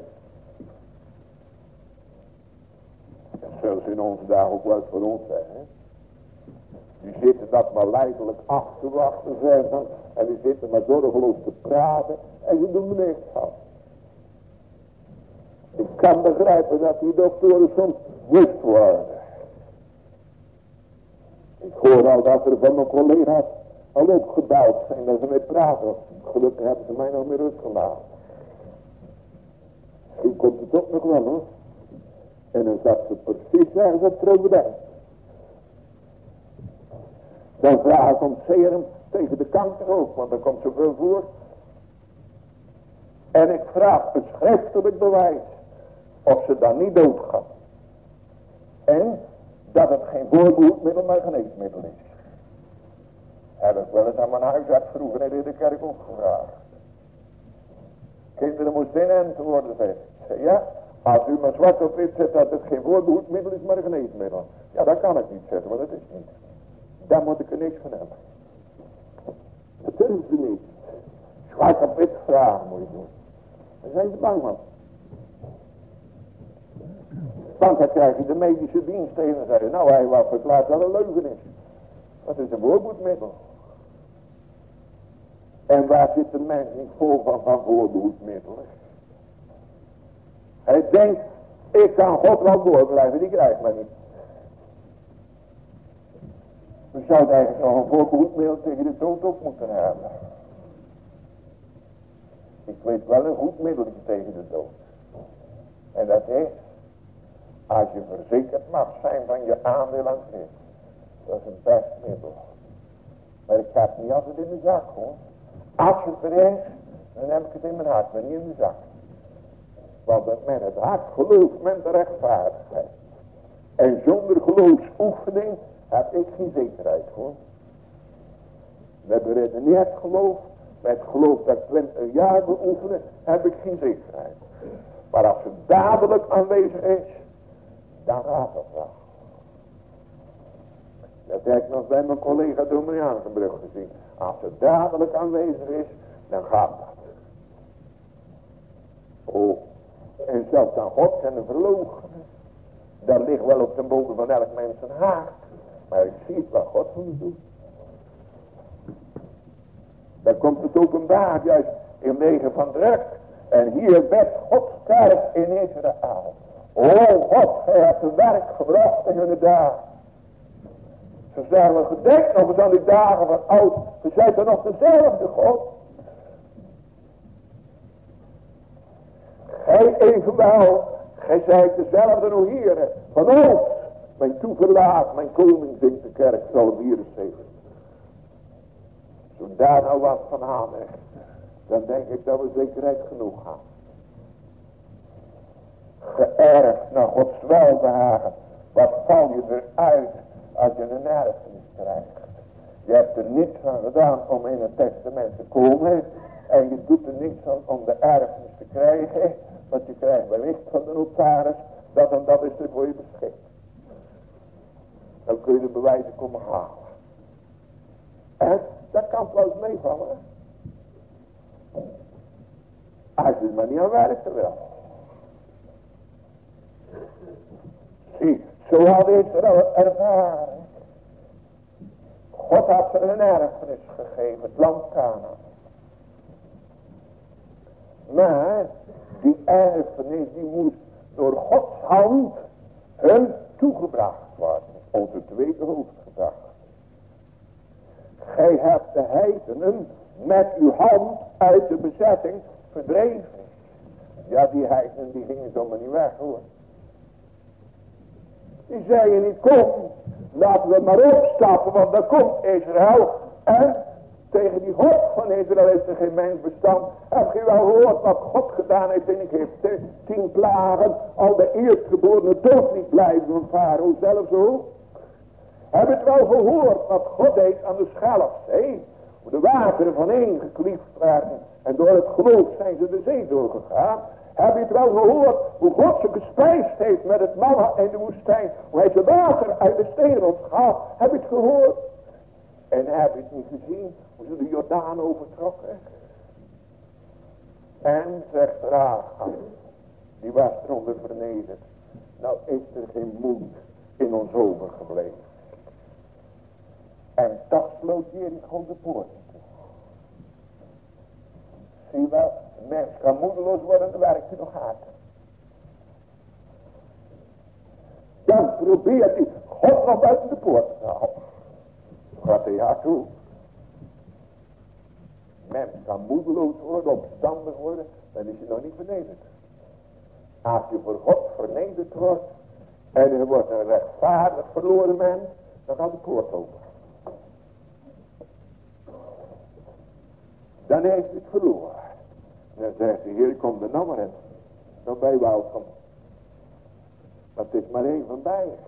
Dat zullen in onze dagen ook wel voor ons zeggen. Die zitten dat maar leidelijk af te wachten. En die zitten maar zorgeloos te praten. En ze doen er niks van. Ik kan begrijpen dat die doktoren soms woest worden. Ik hoor al dat er van mijn collega's al opgebouwd zijn dat ze mee praten. Gelukkig hebben ze mij nog meer rust gelaten. Misschien komt het ook nog wel hoor. En dan zat ze precies ergens op provident. Dan vraag ik om serum tegen de kanker ook, want er komt zoveel voor. En ik vraag een schriftelijk bewijs of ze dan niet doodgaan. En dat het geen voorbehoedmiddel maar geneesmiddel is. Heb ik wel eens aan mijn huisarts vroeger in de kerk opgevraagd. Kinderen moesten inent worden, zei ja, als u maar zwart op wit zet dat het geen voorbehoedmiddel is, maar een geneesmiddel. Ja, dat kan ik niet zetten, want dat is niet. Daar moet ik er niks van hebben. Dat kunnen ze niet. Zwart op wit vragen moet je doen. Daar zijn ze bang van. Want dan krijg je de medische dienst tegen en zeggen, nou hij wat verklaart dat een leugen is. Dat is een voorbehoedmiddel. En waar zit de mens niet vol van, van voorbehoedmiddelen? Hij denkt, ik kan God wel voorblijven, die krijgt mij niet. We zouden eigenlijk nog een voorbehoedmiddel tegen de dood op moeten hebben. Ik weet wel een goed middeltje tegen de dood. En dat is, als je verzekerd mag zijn van je aandeel aan. Dat is een best middel. Maar ik heb het niet altijd in de zak hoor. Als het er is, dan heb ik het in mijn hart, maar niet in de zak. Want met het hart gelooft men de rechtvaardigheid. En zonder geloofsoefening heb ik geen zekerheid hoor. Met beredeneerd geloof, met geloof dat ik 20 jaar beoefenen, heb ik geen zekerheid. Maar als het dadelijk aanwezig is, wel. Dat heb ik nog bij mijn collega Dominiaanse gezien. Als het dadelijk aanwezig is, dan gaat dat. Oh, en zelfs aan God en de verlogen. Dat ligt wel op de bodem van elk mens een haak. Maar ik zie het wat God van doet. Dan komt het openbaar juist in wegen van druk. En hier werd Gods kerk in Israël. O God, hij hebt werk gebracht in hun dagen. Ze zeggen, gedenk nog eens aan die dagen van oud. Ze zijn er nog dezelfde God. Gij evenwel, gij zijt dezelfde nog hier. Van ons, mijn toeverlaat, mijn koning, zingt de kerk, zal 74. Zo daar nou wat van aan dan denk ik dat we zekerheid genoeg gaan. Geërfd naar Gods welbehagen. Wat val je eruit als je een erfenis krijgt? Je hebt er niets van gedaan om in het testament te komen. En je doet er niets aan om de erfenis te krijgen. Want je krijgt bericht van de notaris. Dat en dat is er voor je beschikt. Dan kun je de bewijzen komen halen. En dat kan wel meevallen. Als je maar niet aan werken wil. Zie, zo had Israël ervaren. God had ze een erfenis gegeven, het land Canaan. Maar die erfenis die moest door Gods hand hun toegebracht worden. Onze tweede hoofdgedachte. Gij hebt de heidenen met uw hand uit de bezetting verdreven. Ja, die heidenen die gingen zomaar niet weg hoor. Die zeiden niet, kom, laten we maar opstappen, want dan komt Israël. En tegen die God van Israël is er geen mens bestand. Heb je wel gehoord wat God gedaan heeft in Egypte? Tien plagen, al de eerstgeborene dood niet blijven van Farao zelf zo. Heb je het wel gehoord wat God deed aan de Schelfzee? Hoe de wateren van één gekliefd werden. En door het geloof zijn ze de zee doorgegaan. Heb je het wel gehoord hoe God ze gespijsd heeft met het manna in de woestijn. Hoe hij ze water uit de steen onthaalt. Heb je het gehoord? En heb je het niet gezien hoe ze de Jordaan overtrokken? En zegt die was eronder vernederd. Nou is er geen moed in ons overgebleven. En toch sloot Jericho de poorten toe. Zie wel, mens kan moedeloos worden, werkt hij nog hard. Dan probeert hij God nog buiten de poort te halen. Gaat hij hard toe. Mens kan moedeloos worden, opstandig worden, dan is hij nog niet vernederd. Als je voor God vernederd wordt, en er wordt een rechtvaardig verloren mens, dan gaat de poort open. Dan heeft het verloren. Dan zegt hier komt de nummer in. Dan ben je welkom. Maar het is maar één van beiden.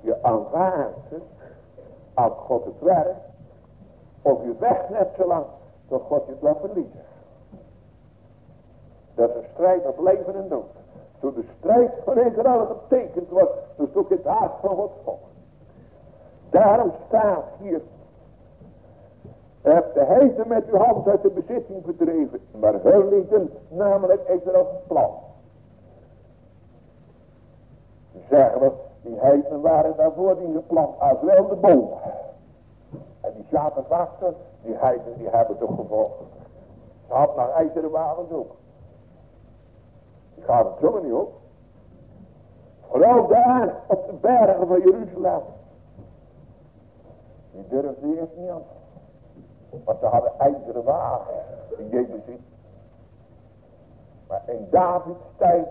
Je aanvaardt het als God het werkt. Of je weg net zo lang tot God je het laat verliezen. Dat is een strijd op leven en dood. Toen de strijd van Israël getekend wordt, toen ook het hart van God volk. Daarom staat hier hebt de heiden met uw hand uit de bezitting verdreven. Maar hun lieten namelijk Israëls plan. Zeggen we, die heiden waren daarvoor die geplant als wel de bomen. En die zaten achter, die heiden die hebben toch gevolgd. Ze had naar ijzeren wagens ook. Die gaat het zomaar niet op. Vooral daar op de bergen van Jeruzalem. Die durfde eerst niet aan. Want ze hadden ijzeren wagen in Jezus. Maar in Davids tijd,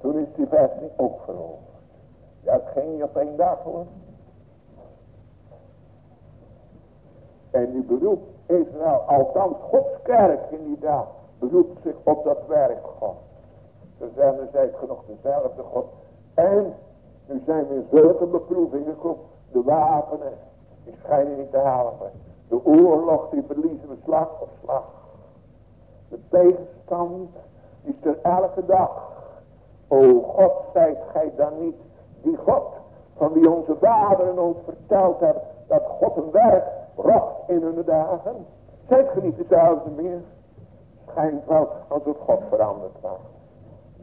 toen is die vesting ook verloren. Ja, het ging niet op één dag hoor. En nu beroept Israël, althans Gods kerk in die dag, beroept zich op dat werk God. Ze zijn er zijt genoeg dezelfde God. En nu zijn we in zulke beproevingen gekomen. De wapenen, die schijnen niet te helpen. De oorlog die verliezen we slag op slag. De tegenstand is er elke dag. O God, zijt gij dan niet die God van wie onze vaderen ons verteld hebben dat God een werk bracht in hun dagen. Zijt ge niet dezelfde meer? Schijnt wel alsof God veranderd was.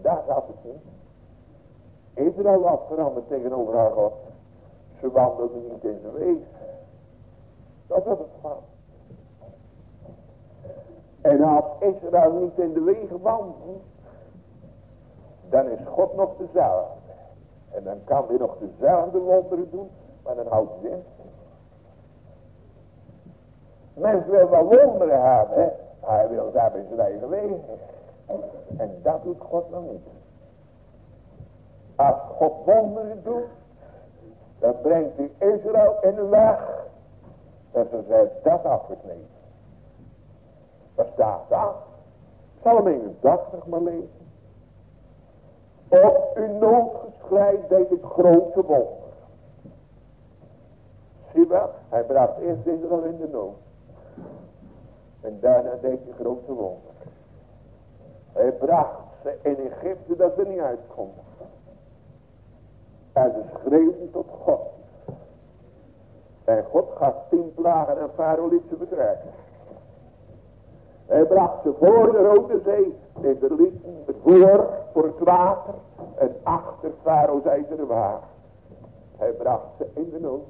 Daar gaat het niet. Is er al wat veranderd tegenover haar God? Ze wandelden niet in zijn wezen. Dat is het van. En als Israël niet in de wegen wandelt, dan is God nog dezelfde. En dan kan hij nog dezelfde wonderen doen, maar dan houdt hij in. Mensen wil wel wonderen hebben, hij wil hebben in zijn eigen wegen. En dat doet God nog niet. Als God wonderen doet, dan brengt hij Israël in de weg. En ze zijn dat afgeknepen. Waar staat dat? In nog maar lezen. Op uw nood geschreid deed ik grote wonder. Zie wel, hij bracht eerst Israël in de nood. En daarna deed hij grote wonder. Hij bracht ze in Egypte dat ze niet uitkomen. En ze schreeuwden tot God. En God gaf tien plagen en Farao liet ze betrekken. Hij bracht ze voor de Rode Zee. En ze lieten voor, voor het water. En achter Farao's ijzeren wagen. Hij bracht ze in de nood.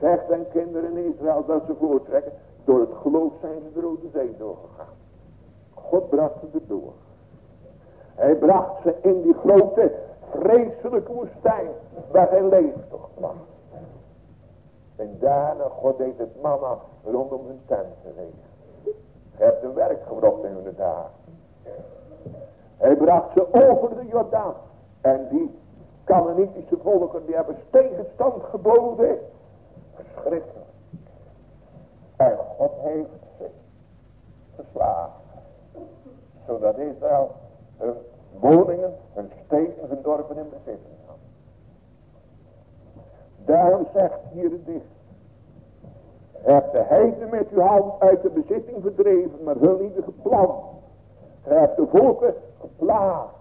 Zeg zijn kinderen in Israël dat ze voortrekken. Door het geloof zijn ze de Rode Zee doorgegaan. God bracht ze erdoor. Hij bracht ze in die grote vreselijke woestijn. Waar geen leeftocht was. En daarna God deed het mama rondom hun tent te regelen. Hij heeft een werk gebracht in hun dagen. Hij bracht ze over de Jordaan. En die Canaanitische volken die hebben tegenstand geboden. Verschrikkelijk. En God heeft ze geslagen. Zodat Israël hun woningen, hun steden, hun dorpen in had. Daarom zegt hier het dicht. Hebt de heiden met uw hand uit de bezitting verdreven, maar hun niet geplant. Hebt de volken geplaagd.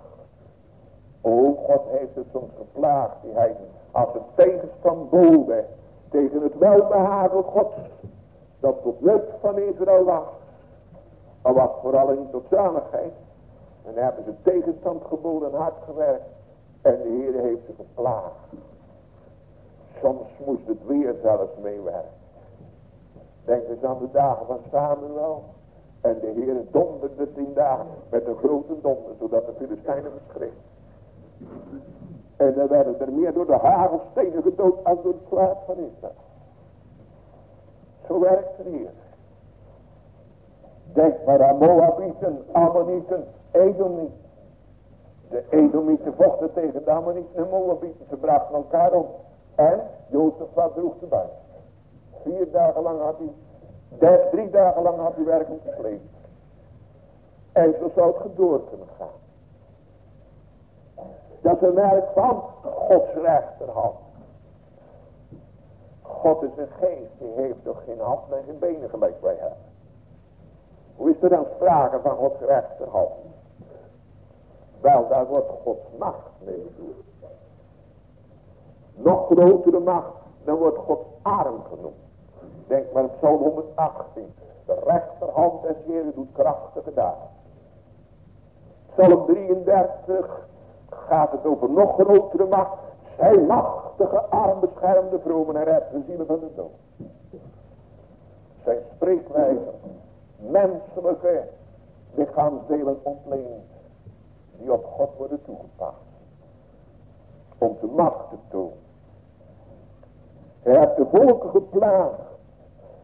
O, God heeft het soms geplaagd, die heiden. Als het tegenstand boden tegen het welbehagen Gods. Dat tot nut van Israël was. Maar was vooral in tot zaligheid. En hebben ze tegenstand geboden en hard gewerkt. En de Heer heeft ze geplaagd. Soms moest het weer zelfs meewerken. Denk eens aan de dagen van Samuel. En de Heer donderde tien dagen met een grote donder, zodat de Filistijnen verschrikt. En dan werden er meer door de hagelstenen gedood als door het zwaard van Israël. Zo werkt het hier. Denk maar aan Moabieten, Ammonieten, Edomieten. De Edomieten vochten tegen de Ammonieten en Moabieten. Ze brachten elkaar om. En Jozef wat droeg de buik. Vier dagen lang had hij, drie, drie dagen lang had hij werkend gekleed. En zo zou het door kunnen gaan. Dat is een merk van Gods rechterhand. God is een geest, die heeft toch geen hand en geen benen gelijk wij hebben. Hoe is er dan sprake van Gods rechterhand? Wel, daar wordt Gods macht mee Nog grotere macht, dan wordt Gods arm genoemd. Denk maar op Psalm 118. De rechterhand des Heeren doet krachtige dagen. Psalm 33 gaat het over nog grotere macht. Zijn machtige arm beschermde vromen en redt de zielen van de dood. Zijn spreekwijze, menselijke lichaamsdelen ontleend, die op God worden toegepast. Om de macht te tonen. Hij heeft de volken geplaagd.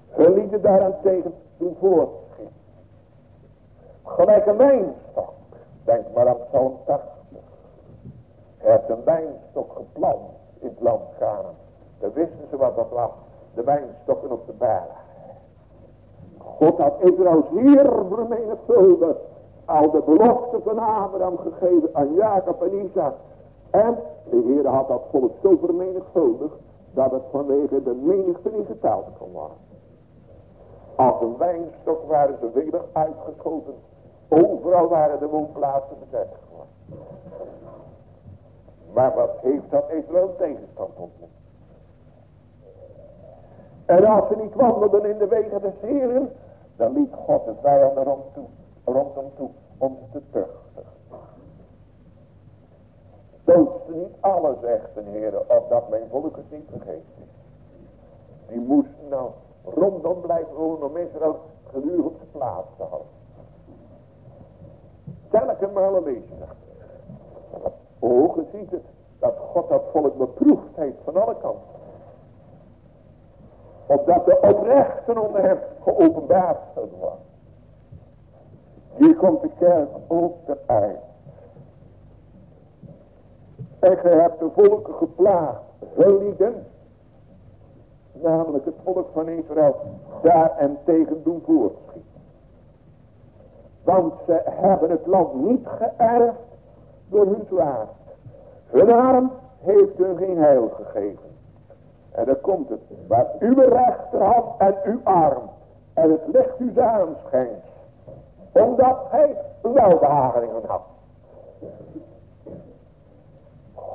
Hun lieden daarentegen doen voortschieten. Gelijk een wijnstok. Denk maar aan Psalm 80. Hij heeft een wijnstok geplant in het land Ghanem. Dan wisten ze wat dat was. De wijnstokken op de berg. God had Israël zeer vermenigvuldigd. Al de belofte van Abraham gegeven aan Jacob en Isaac. En de Heer had dat volk zo vermenigvuldigd. Dat het vanwege de menigte niet geteld kon worden. Als een wijnstok waren ze weer uitgeschoten. Overal waren de woonplaatsen bezet geworden. Maar wat heeft dat Israël tegenstand ontmoet? En als ze niet wandelden in de wegen des Heren, dan liet God de vijanden rondom toe, rondom toe om ze te tuchten. Dood niet alle, zegt de Heer, opdat mijn volk het niet vergeet. Die moesten nou rondom blijven wonen om Israël gedurig op zijn plaats te houden. Telke malen lezen. Ogen ziet het dat God dat volk beproefd heeft van alle kanten. Opdat de oprechten onder hem geopenbaard zullen worden. Hier komt de kerk ook eruit. En gij hebt de volken geplaagd, verlieden, namelijk het volk van Israël, daar en tegen doen voortschieten. Want ze hebben het land niet geërfd door hun zwaard. Hun arm heeft hun geen heil gegeven. En dan komt het. Maar uw rechterhand en uw arm. En het licht u aanschijnt. Omdat hij welbehagen had.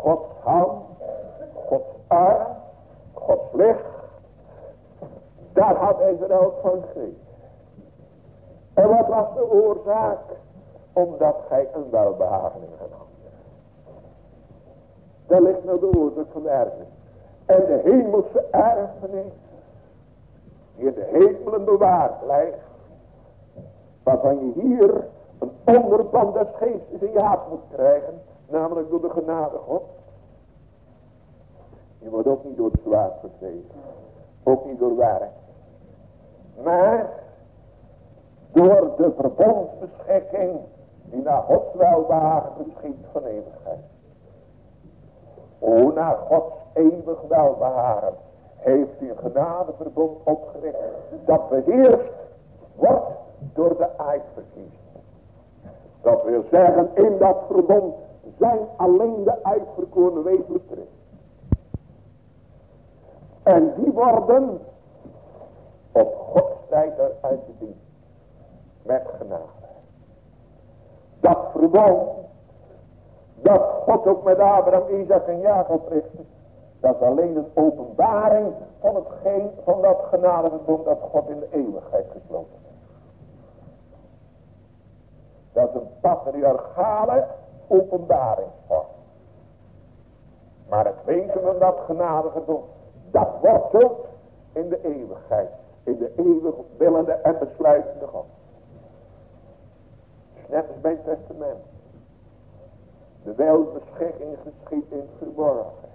Gods hand. Gods arm. Gods licht. Daar had ook van gegeven. En wat was de oorzaak? Omdat gij een welbehagen had. Daar ligt nou de oorzaak van de erfenis. En de hemelse erfenis. Die in de hemelen bewaard lijkt. Waarvan je hier een onderpand des geestes in je hart moet krijgen. Namelijk door de genade God. Je wordt ook niet door het zwaard verstegen. Ook niet door werk. Maar door de verbondsbeschikking die naar Gods welbehagen geschiet van eeuwigheid. O, naar Gods eeuwig welbehagen heeft hij een genadeverbond opgericht. Dat beheerst wordt door de uitverkiezing. Dat wil zeggen, in dat verbond zijn alleen de uitverkoren wezenlijk terug. En die worden op Gods tijd eruit te dienen. Met genade. Dat verbond dat God ook met Abraham, Isaac en Jacob richtte. Dat is alleen een openbaring van hetgeen van dat genadeverbond dat God in de eeuwigheid gesloten heeft. Dat is een patriarchale openbaringsvorm. Maar het weten van dat genadeverbond, dat wortelt in de eeuwigheid. In de eeuwig willende en besluitende God. Net als het testament. De welbeschikking geschiet in verborgen.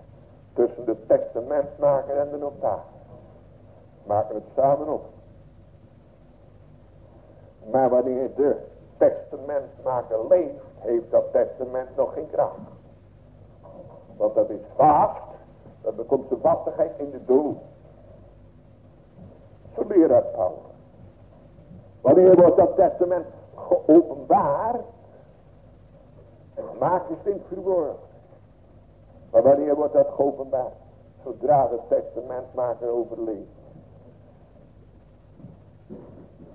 Tussen de testamentmaker en de notaris. Maken het samen op. Maar wanneer de testamentmaker leeft, heeft dat testament nog geen kracht. Want dat is vast. Dat bekomt de vastigheid in de dood. Zo leert Paulus. Wanneer wordt dat testament geopenbaard? Maak is in het verborgen. Maar wanneer wordt dat geopenbaard? Zodra de testamentmaker overleeft.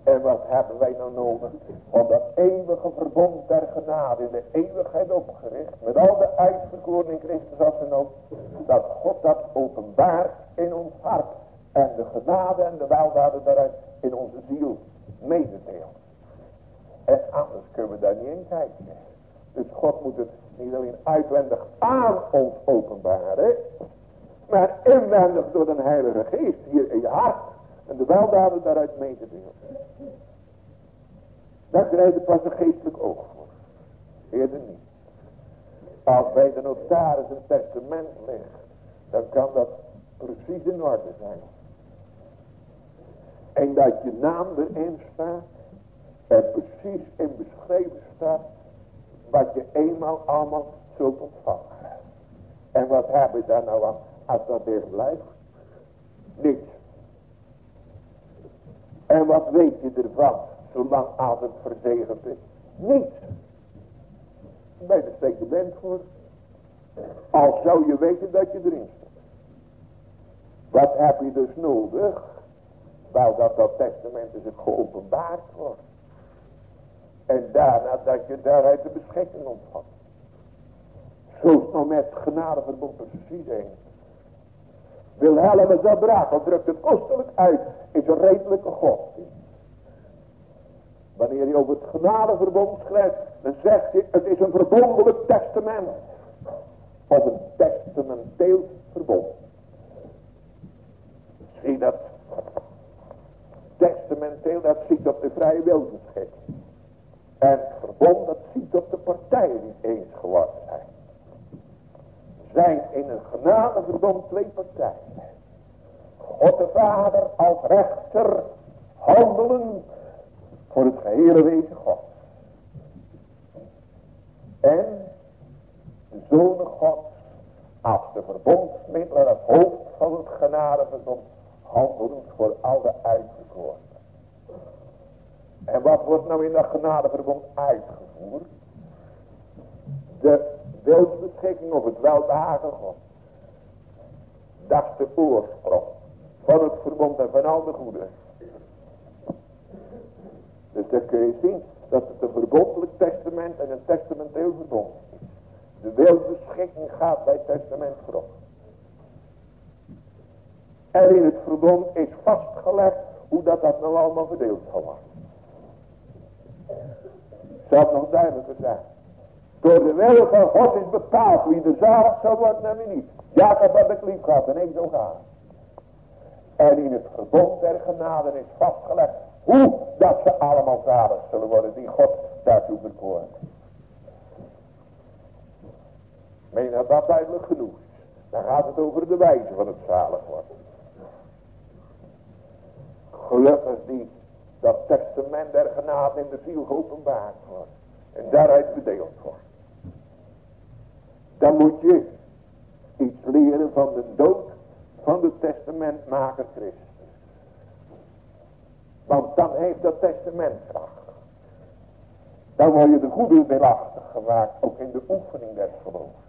En wat hebben wij nou nodig? Om dat eeuwige verbond der genade in de eeuwigheid opgericht. Met al de uitverkoren in Christus als en ook. Dat God dat openbaart in ons hart. En de genade en de weldaden daaruit in onze ziel mededeelt. En anders kunnen we daar niet in kijken. Dus God moet het niet alleen uitwendig aan ons openbaren. Maar inwendig door de heilige geest hier in je hart. En de weldaden daaruit delen. Daar krijg je pas een geestelijk oog voor. Eerder niet. Als bij de notaris een testament ligt. Dan kan dat precies in orde zijn. En dat je naam erin staat. En precies in beschreven staat wat je eenmaal allemaal zult ontvangen. En wat heb je daar nou aan als dat weer blijft? Niets. En wat weet je ervan, zolang het verzegeld is? Niets. Er zeker bent voor? Al zou je weten dat je erin staat. Wat heb je dus nodig? Wel dat dat testament is geopenbaard wordt. En daarna dat je daaruit de beschikking ontvangt. Zo nou met genadeverbond precies heen. Wilhelmus dat Brakel drukt het kostelijk uit. Is een redelijke God. Wanneer je over het genadeverbond schrijft. Dan zegt hij het is een verbondelijk testament. Of een testamenteel verbond. zie dat testamenteel, dat ziet op de vrije wilbeschikking. En het verbond, dat ziet op de partijen die eens geworden zijn. Zijn in een genadeverbond twee partijen. God de Vader als rechter handelen voor het gehele wezen God. En de Zonen God als de verbondsmiddelen het hoofd van het genadeverbond handelen voor alle uitgekoren. En wat wordt nou in dat genadeverbond uitgevoerd? De wilsbeschikking of het welbehagen God. Dat is de oorsprong van het verbond en van al de goederen. Dus dan kun je zien dat het een verbondelijk testament en een testamenteel verbond is. De wilsbeschikking gaat bij testament voorop. En in het verbond is vastgelegd hoe dat, dat nou allemaal verdeeld zal worden. Zal het nog duidelijker zijn. Door de wil van God is bepaald wie de zalig zal worden en wie niet. Jacob had ik lief gehad en ik zo gaan. En in het verbond der genade is vastgelegd hoe dat ze allemaal zalig zullen worden die God daartoe verkoren. Meen dat dat duidelijk genoeg is. Dan gaat het over de wijze van het zalig worden. Gelukkig die dat testament der genade in de ziel geopenbaard wordt. En daaruit bedeeld wordt. Dan moet je iets leren van de dood van de testamentmaker Christus. Want dan heeft dat testament kracht. Dan word je de goede deelachtig gemaakt, ook in de oefening des geloofs.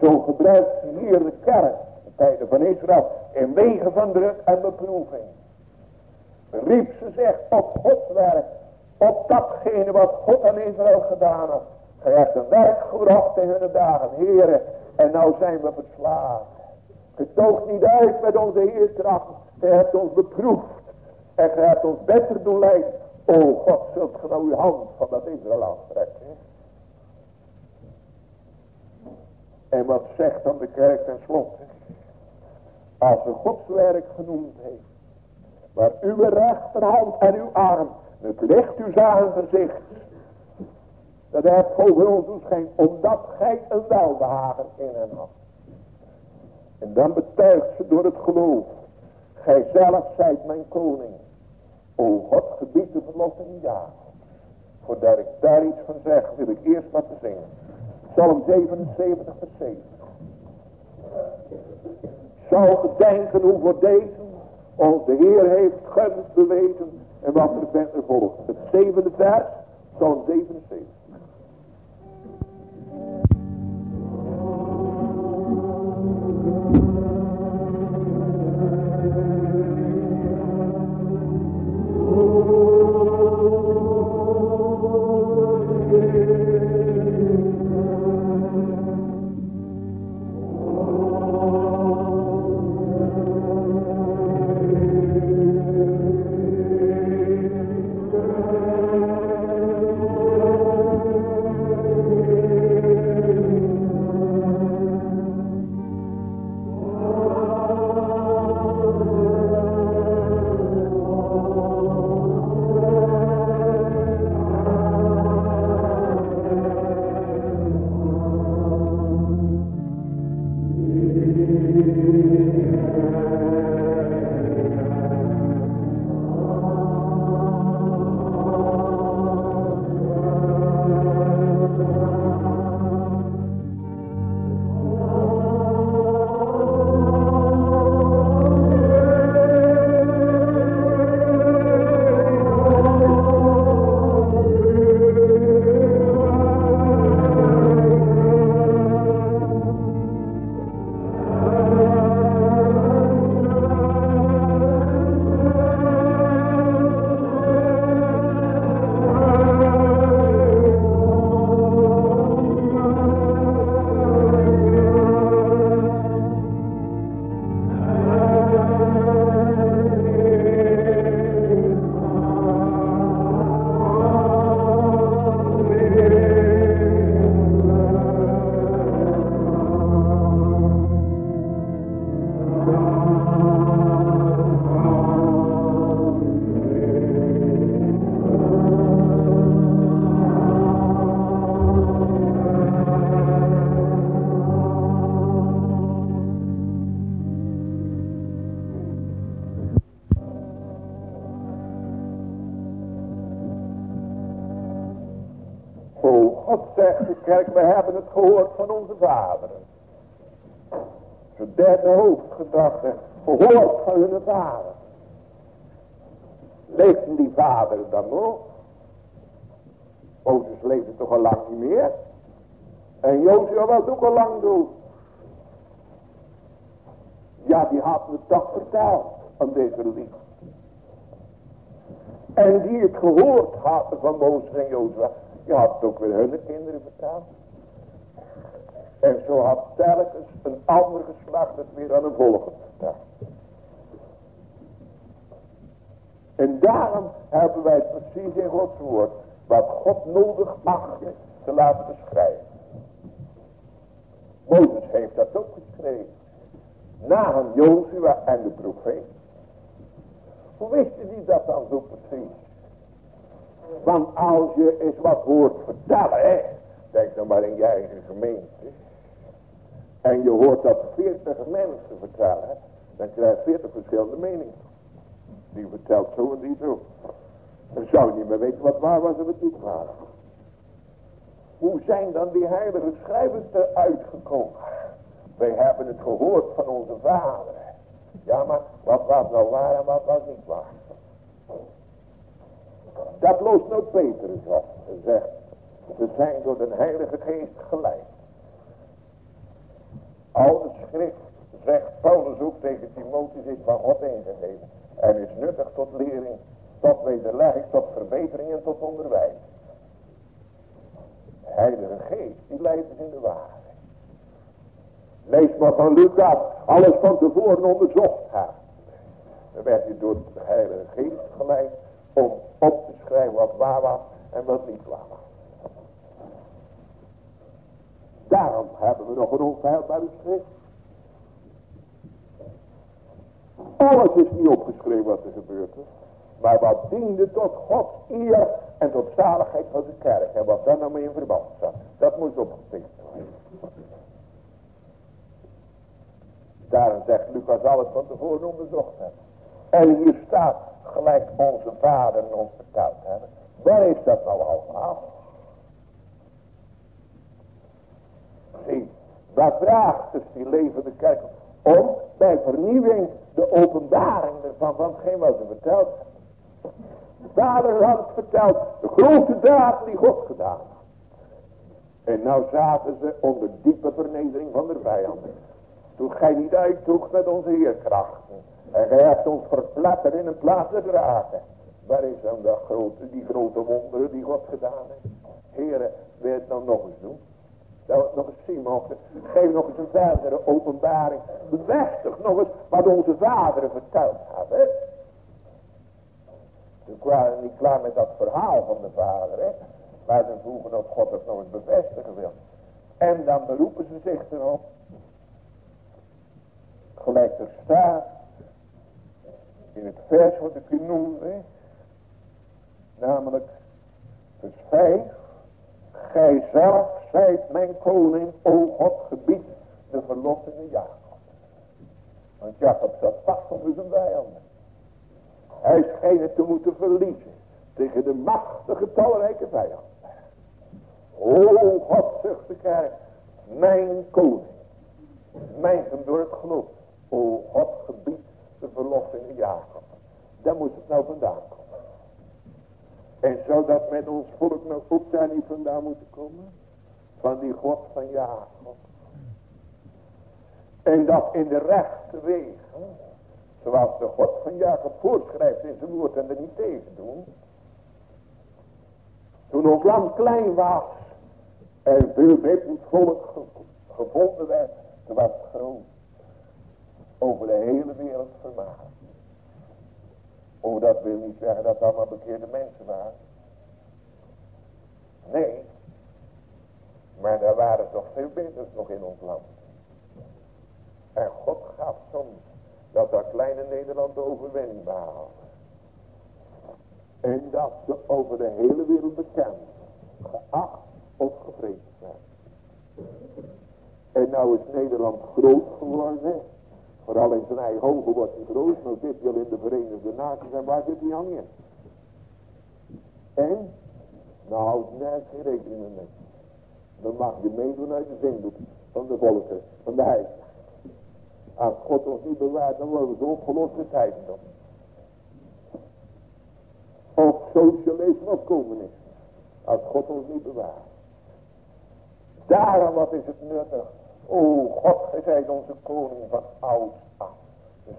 Zo gebruikt hier de kerk, de tijden van Israël, in wegen van druk en beproeving. Riep ze zich op Gods werk, op datgene wat God aan Israël gedaan had. Gij hebt een werk gebracht in hun dagen, heren, en nou zijn we verslagen. Getoog niet uit met onze heerkracht, gij hebt ons beproefd, en gij hebt ons beter doen leiden. O God, zult ge nou uw hand van dat Israël aantrekken. En wat zegt dan de kerk ten slotte? Als ze Gods werk genoemd heeft. Maar uw rechterhand en uw arm. Het licht uw gezicht. Dat heeft over ons toeschijn. Omdat gij een welbehagen in hen had. En dan betuigt ze door het geloof. Gij zelf zijt mijn koning. O God gebied de verlossing ja. Voordat ik daar iets van zeg wil ik eerst wat te zingen. Psalm 77 vers 7. Zou gedenken hoe voor deze ons de Heer heeft gunst bewezen en wat er verder volgt. Het zevende vers, Psalm 77. Thank you. Gehoord van hun vader. Leefden die vaderen dan nog? Mozes leefde toch al lang niet meer? En Jozua was ook al lang dood. Ja, die had me toch verteld aan deze liefde. En die het gehoord hadden van Mozes en Jozua, die had het ook weer hun kinderen verteld. En zo had telkens een ander geslacht het weer aan een volgende verteld. En daarom hebben wij precies in Gods woord wat God nodig acht te laten beschrijven. Mozes heeft dat ook geschreven. Na hem Jozua en de profeet. Hoe wist die dat dan zo precies? Want als je eens wat hoort vertellen, hè, denk dan maar in je eigen gemeente. En je hoort dat 40 mensen vertellen, dan krijg je 40 verschillende meningen. Die vertelt zo en die zo. Dan zou je niet meer weten wat waar was en wat niet waar. Hoe zijn dan die heilige schrijvers eruit gekomen? Wij hebben het gehoord van onze vader. Ja, maar wat was nou waar en wat was niet waar? Dat loost nou Petrus op zegt, we zijn door de heilige geest geleid. Al de schrift, zegt Paulus ook tegen Timotheus, is van God ingegeven. En is nuttig tot lering, tot wederlegging, tot verbetering en tot onderwijs. De heilige geest, die leidt in de waarheid. Lees maar van Lucas, alles van tevoren onderzocht heeft. Dan werd hij door de heilige geest geleid om op te schrijven wat waar was en wat niet waar was. Daarom hebben we nog een onfeilbare schrift. Alles is niet opgeschreven wat er gebeurt is. Maar wat diende tot Gods eer en tot zaligheid van de kerk. En wat daar nou mee in verband staat. Dat moet opgetekend worden. Daarom zegt Lucas alles van tevoren onderzocht hebben. En hier staat gelijk onze vader ons verteld hebben. Waar is dat nou allemaal? Zie, waar vraagt dus die levende kerk om bij vernieuwing de openbaring ervan van hetgeen wat ze verteld Vader had het verteld, de grote daad die God gedaan had. En nou zaten ze onder diepe vernedering van de vijanden. Toen gij niet uitdroeg met onze heerkrachten. En gij hebt ons verpletterd in een plaats te dragen. Waar is dan dat grote, die grote wonderen die God gedaan heeft? Heren, wil je het dan nog eens doen? Dat het nog eens zien mochten. Geef nog eens een verdere openbaring. Bevestig nog eens wat onze vaderen verteld hebben. Ze waren niet klaar met dat verhaal van de vader. Hè? Maar ze vroegen of God het nog eens bevestigen wil. En dan beroepen ze zich erop. Gelijk er staat. In het vers wat ik u noemde. Namelijk vers 5. Gij zelf zijt mijn koning, o God gebied de verlossende Jacob. Want Jacob zat vast onder zijn vijanden. Hij scheen het te moeten verliezen tegen de machtige talrijke vijand. O God, zucht de kerk, mijn koning, mijn het geloof. O God, gebied de verlossing in Jacob. Daar moet het nou vandaan komen. En zou dat met ons volk nou ook daar niet vandaan moeten komen? Van die God van Jacob. En dat in de rechte wegen Zoals de God van Jacob voorschrijft in zijn woord en er niet tegen doen. Toen ons land klein was en veel volk gevonden werd, toen was het groot. Over de hele wereld vermaakt. Oh, dat wil niet zeggen dat het allemaal bekeerde mensen waren. Nee. Maar er waren toch veel beters nog in ons land. En God gaf soms dat dat kleine Nederland de overwinning behaalde. En dat ze over de hele wereld bekend, geacht of gevreesd werd. En nou is Nederland groot geworden. Vooral in zijn eigen ogen wordt hij groot. Nou zit hij in de Verenigde Naties en waar zit hij aan in? En Nou houdt nergens geen rekening. Dan mag je meedoen uit de zin van de volken, van de heiden. Als God ons niet bewaart, dan worden we zo opgeloste tijden dan. Of socialisme of communisme. Als God ons niet bewaart. Daarom wat is het nuttig. O God, gij zijt onze koning van oud af.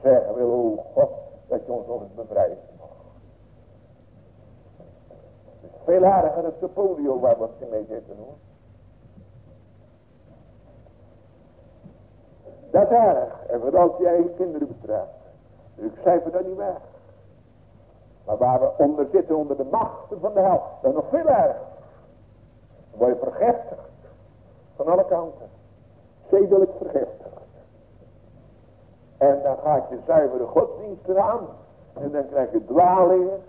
Zeggen wil, o God, dat je ons nog eens bevrijdt. Is veel erger dan de polio waar we mee zitten hoor. Dat is erg. En vooral je eigen kinderen betreft. Dus ik cijfer dat niet weg. Maar waar we onder zitten, onder de machten van de hel, dat is nog veel erger. Dan word je vergiftigd. Van alle kanten. Zedelijk vergiftigd. En dan gaat je zuivere godsdienst eraan. En dan krijg je dwalingen.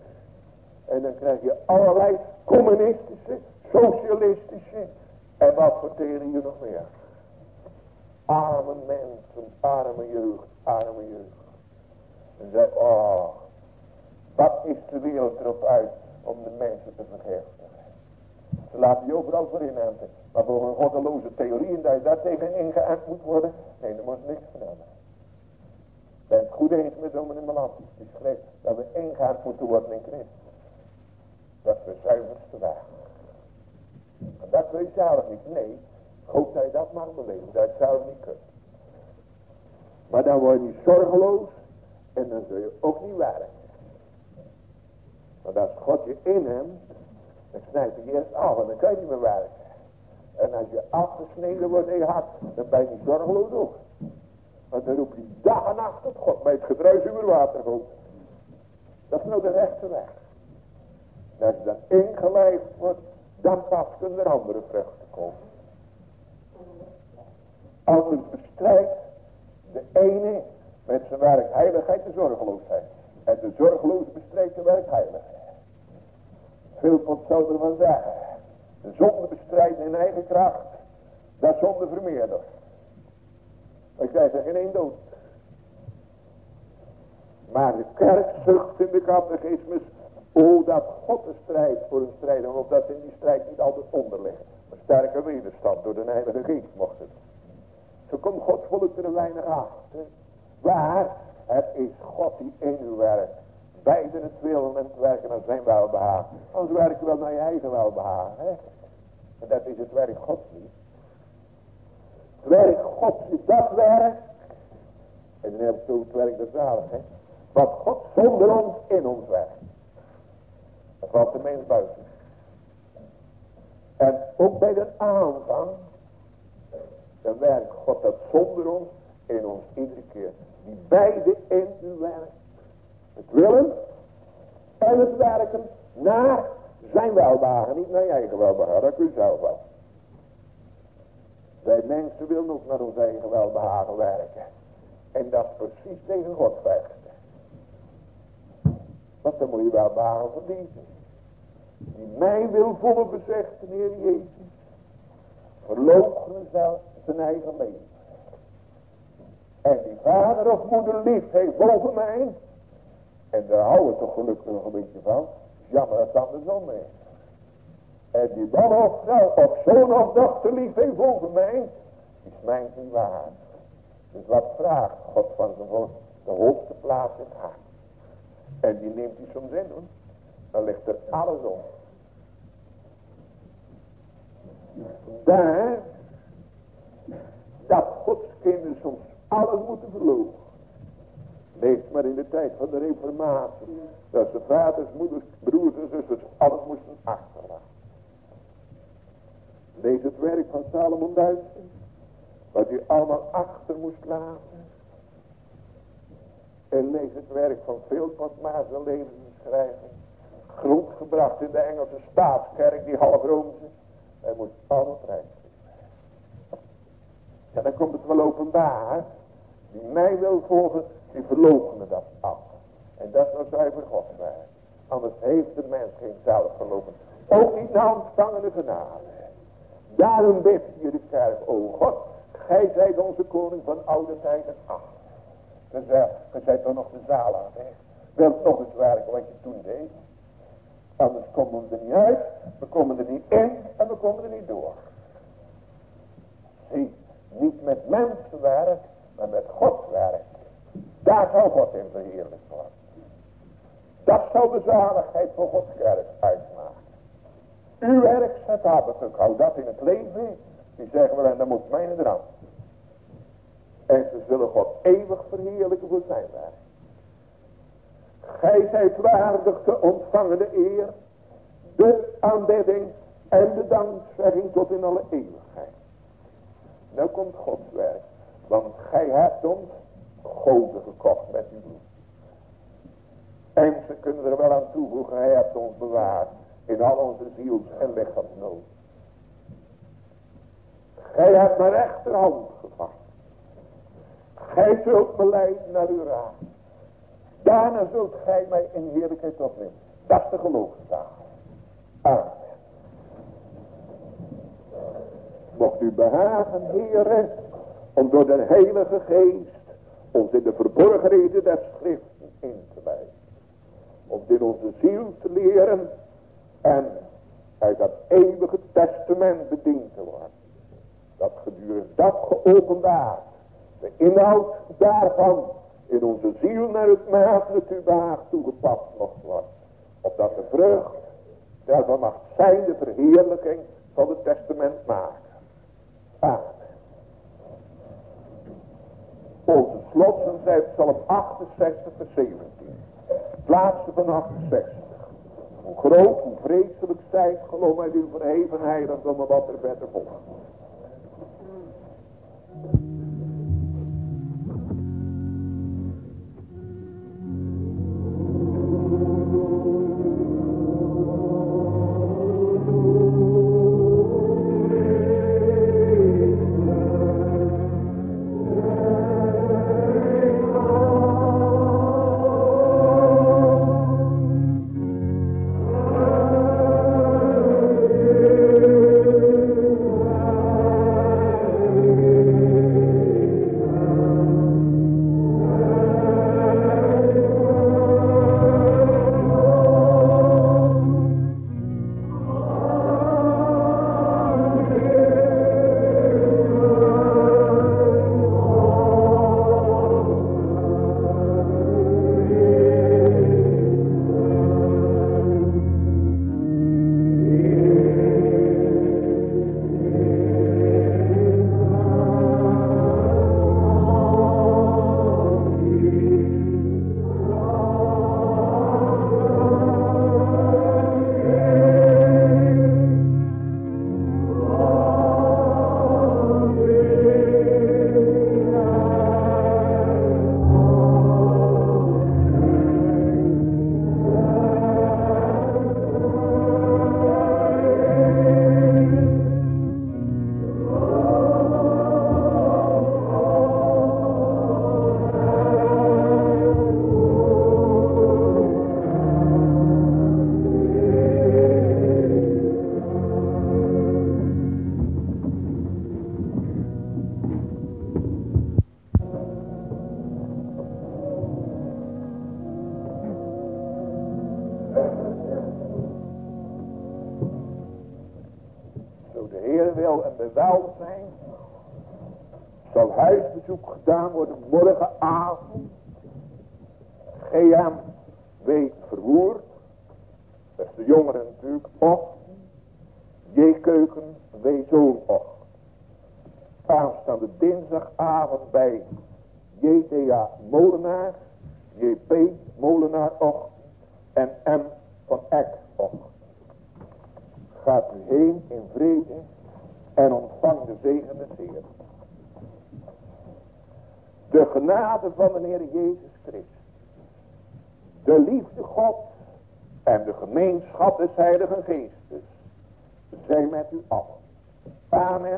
En dan krijg je allerlei communistische, socialistische. En wat je nog meer? Arme mensen, arme jeugd, arme jeugd. En zei, oh, wat is de wereld erop uit om de mensen te vergiftigen? Ze laten je overal voor inenten. Maar voor een goddeloze theorieën dat je daar tegen ingeënt moet worden. Nee, daar moet niks van hebben. Ik ben het goed eens met in Melan. Die schreef dat we ingeënt moeten worden in Christus. Dat is de zuiverste weg. En dat wil je zelf niet. Nee, dat je dat mag beleven. Dat zou niet kunnen. Maar dan word je zorgeloos. En dan zul je ook niet werken. Maar als God je in hem. Dan snijdt hij eerst af. En dan kan je niet meer werken. En als je afgesneden wordt in je hart. Dan ben je niet zorgeloos ook. Want dan roep je dag en nacht op God. Bij het gedruis uw watergoot. Dat is nou de rechte weg. Als je dan ingelijfd wordt. Dan pas kunnen er andere vruchten komen. Anders bestrijdt de ene met zijn werk heiligheid de zorgeloosheid. En de zorgeloze bestrijdt de werk heiligheid. Veel zou ervan zeggen. De zonde bestrijden in eigen kracht. Dat zonde vermeerdert. Ik zei er geen één dood. Maar de kerk zucht in de catechismus. Oh dat God de strijd voor een strijder. Of dat in die strijd niet altijd onder ligt. Een sterke wederstand door de heilige geest mocht het. Zo komt Gods volk er een weinig achter. Waar? Het is God die in u werkt. Beiden het willen en het werken naar zijn welbehagen. Anders werk wel naar je eigen welbehagen. Hè? En dat is het werk Gods niet. Het werk Gods is dat werk. En dan heb ik zo het werk des hè. Wat God zonder ons in ons werkt. Dat valt de mens buiten. En ook bij de aanvang dan werkt God dat zonder ons in ons iedere keer. Die beide in u werkt. Het willen en het werken naar zijn welbagen. Niet naar je eigen welbagen, dat kun je zelf wel. Wij mensen willen ook naar ons eigen welbehagen werken. En dat is precies tegen God vechten. Want dan moet je welbehagen verdienen. Die mij wil volgen bezegt, de Heer Jezus. Verloochenen zelf zijn eigen leven. En die vader of moeder lief heeft boven mij. En daar houden we toch gelukkig nog een beetje van. Jammer dat het andersom is. En die man of vrouw of zoon of dochter lief heeft boven mij. Is mij niet waar. Dus wat vraagt God van zijn volk? De hoogste plaats in hart. En die neemt hij soms in hoor. Dan ligt er alles om. Daar dat Gods kinderen soms alles moeten verloren. Lees maar in de tijd van de reformatie. Dat ze vaders, moeders, broers en zusters alles moesten achterlaten. Lees het werk van Salomon Duitsen. Wat hij allemaal achter moest laten. En lees het werk van Philpot Maas en levensbeschrijving. Grondgebracht in de Engelse staatskerk, die half Roomse. Hij moest alles rijden. Ja, dan komt het wel openbaar. Die mij wil volgen, die verloochenen dat af. En dat nou zuiver Godswerk. Anders heeft de mens geen zelfverlopen. Ook niet na ontvangende genade. Daarom bidt je de kerk, o God, gij zijt onze koning van oude tijd en acht. Ge zijt toch nog de zaal aan, hè? Wilt nog eens werken wat je toen deed? Anders komen we er niet uit, we komen er niet in en we komen er niet door. Zie, niet met mensenwerk, maar met Gods werk. Daar zal God in verheerlijkt worden. Dat zal de zaligheid van Gods kerk uitmaken. Uw werk, zet Habakkuk, hou dat in het leven. Die zeggen wel, en dan moet mijn eraan. En ze zullen God eeuwig verheerlijken voor zijn werk. Gij zijt waardig te ontvangen de eer, de aanbidding en de dankzegging tot in alle eeuwigheid. Nou komt Gods werk. Want gij hebt ons goden gekocht met uw bloed. En ze kunnen er wel aan toevoegen, hij hebt ons bewaard in al onze ziels en lichaamsnood. Gij hebt mijn rechterhand gevat. Gij zult me leiden naar uw raad. Daarna zult gij mij in heerlijkheid opnemen. Dat is de geloofstaal. Amen. Mocht u behagen, heren, om door de heilige geest ons in de verborgenheden der schriften in te wijzen. Om dit onze ziel te leren en uit dat eeuwige testament bediend te worden. Dat gedurende dat geopenbaard, de inhoud daarvan in onze ziel naar het maagdelijk u behaagt toegepast mocht worden. Opdat de vrucht daarvan mag zijn de verheerlijking van het testament maakt aarde. Onze slotsen zijn Psalm 68 vers 17. Plaatsen van 68. Hoe groot, hoe vreselijk zij, geloof mij, uw verhevenheid, heilig dan maar wat er verder volgt.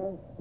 Heilige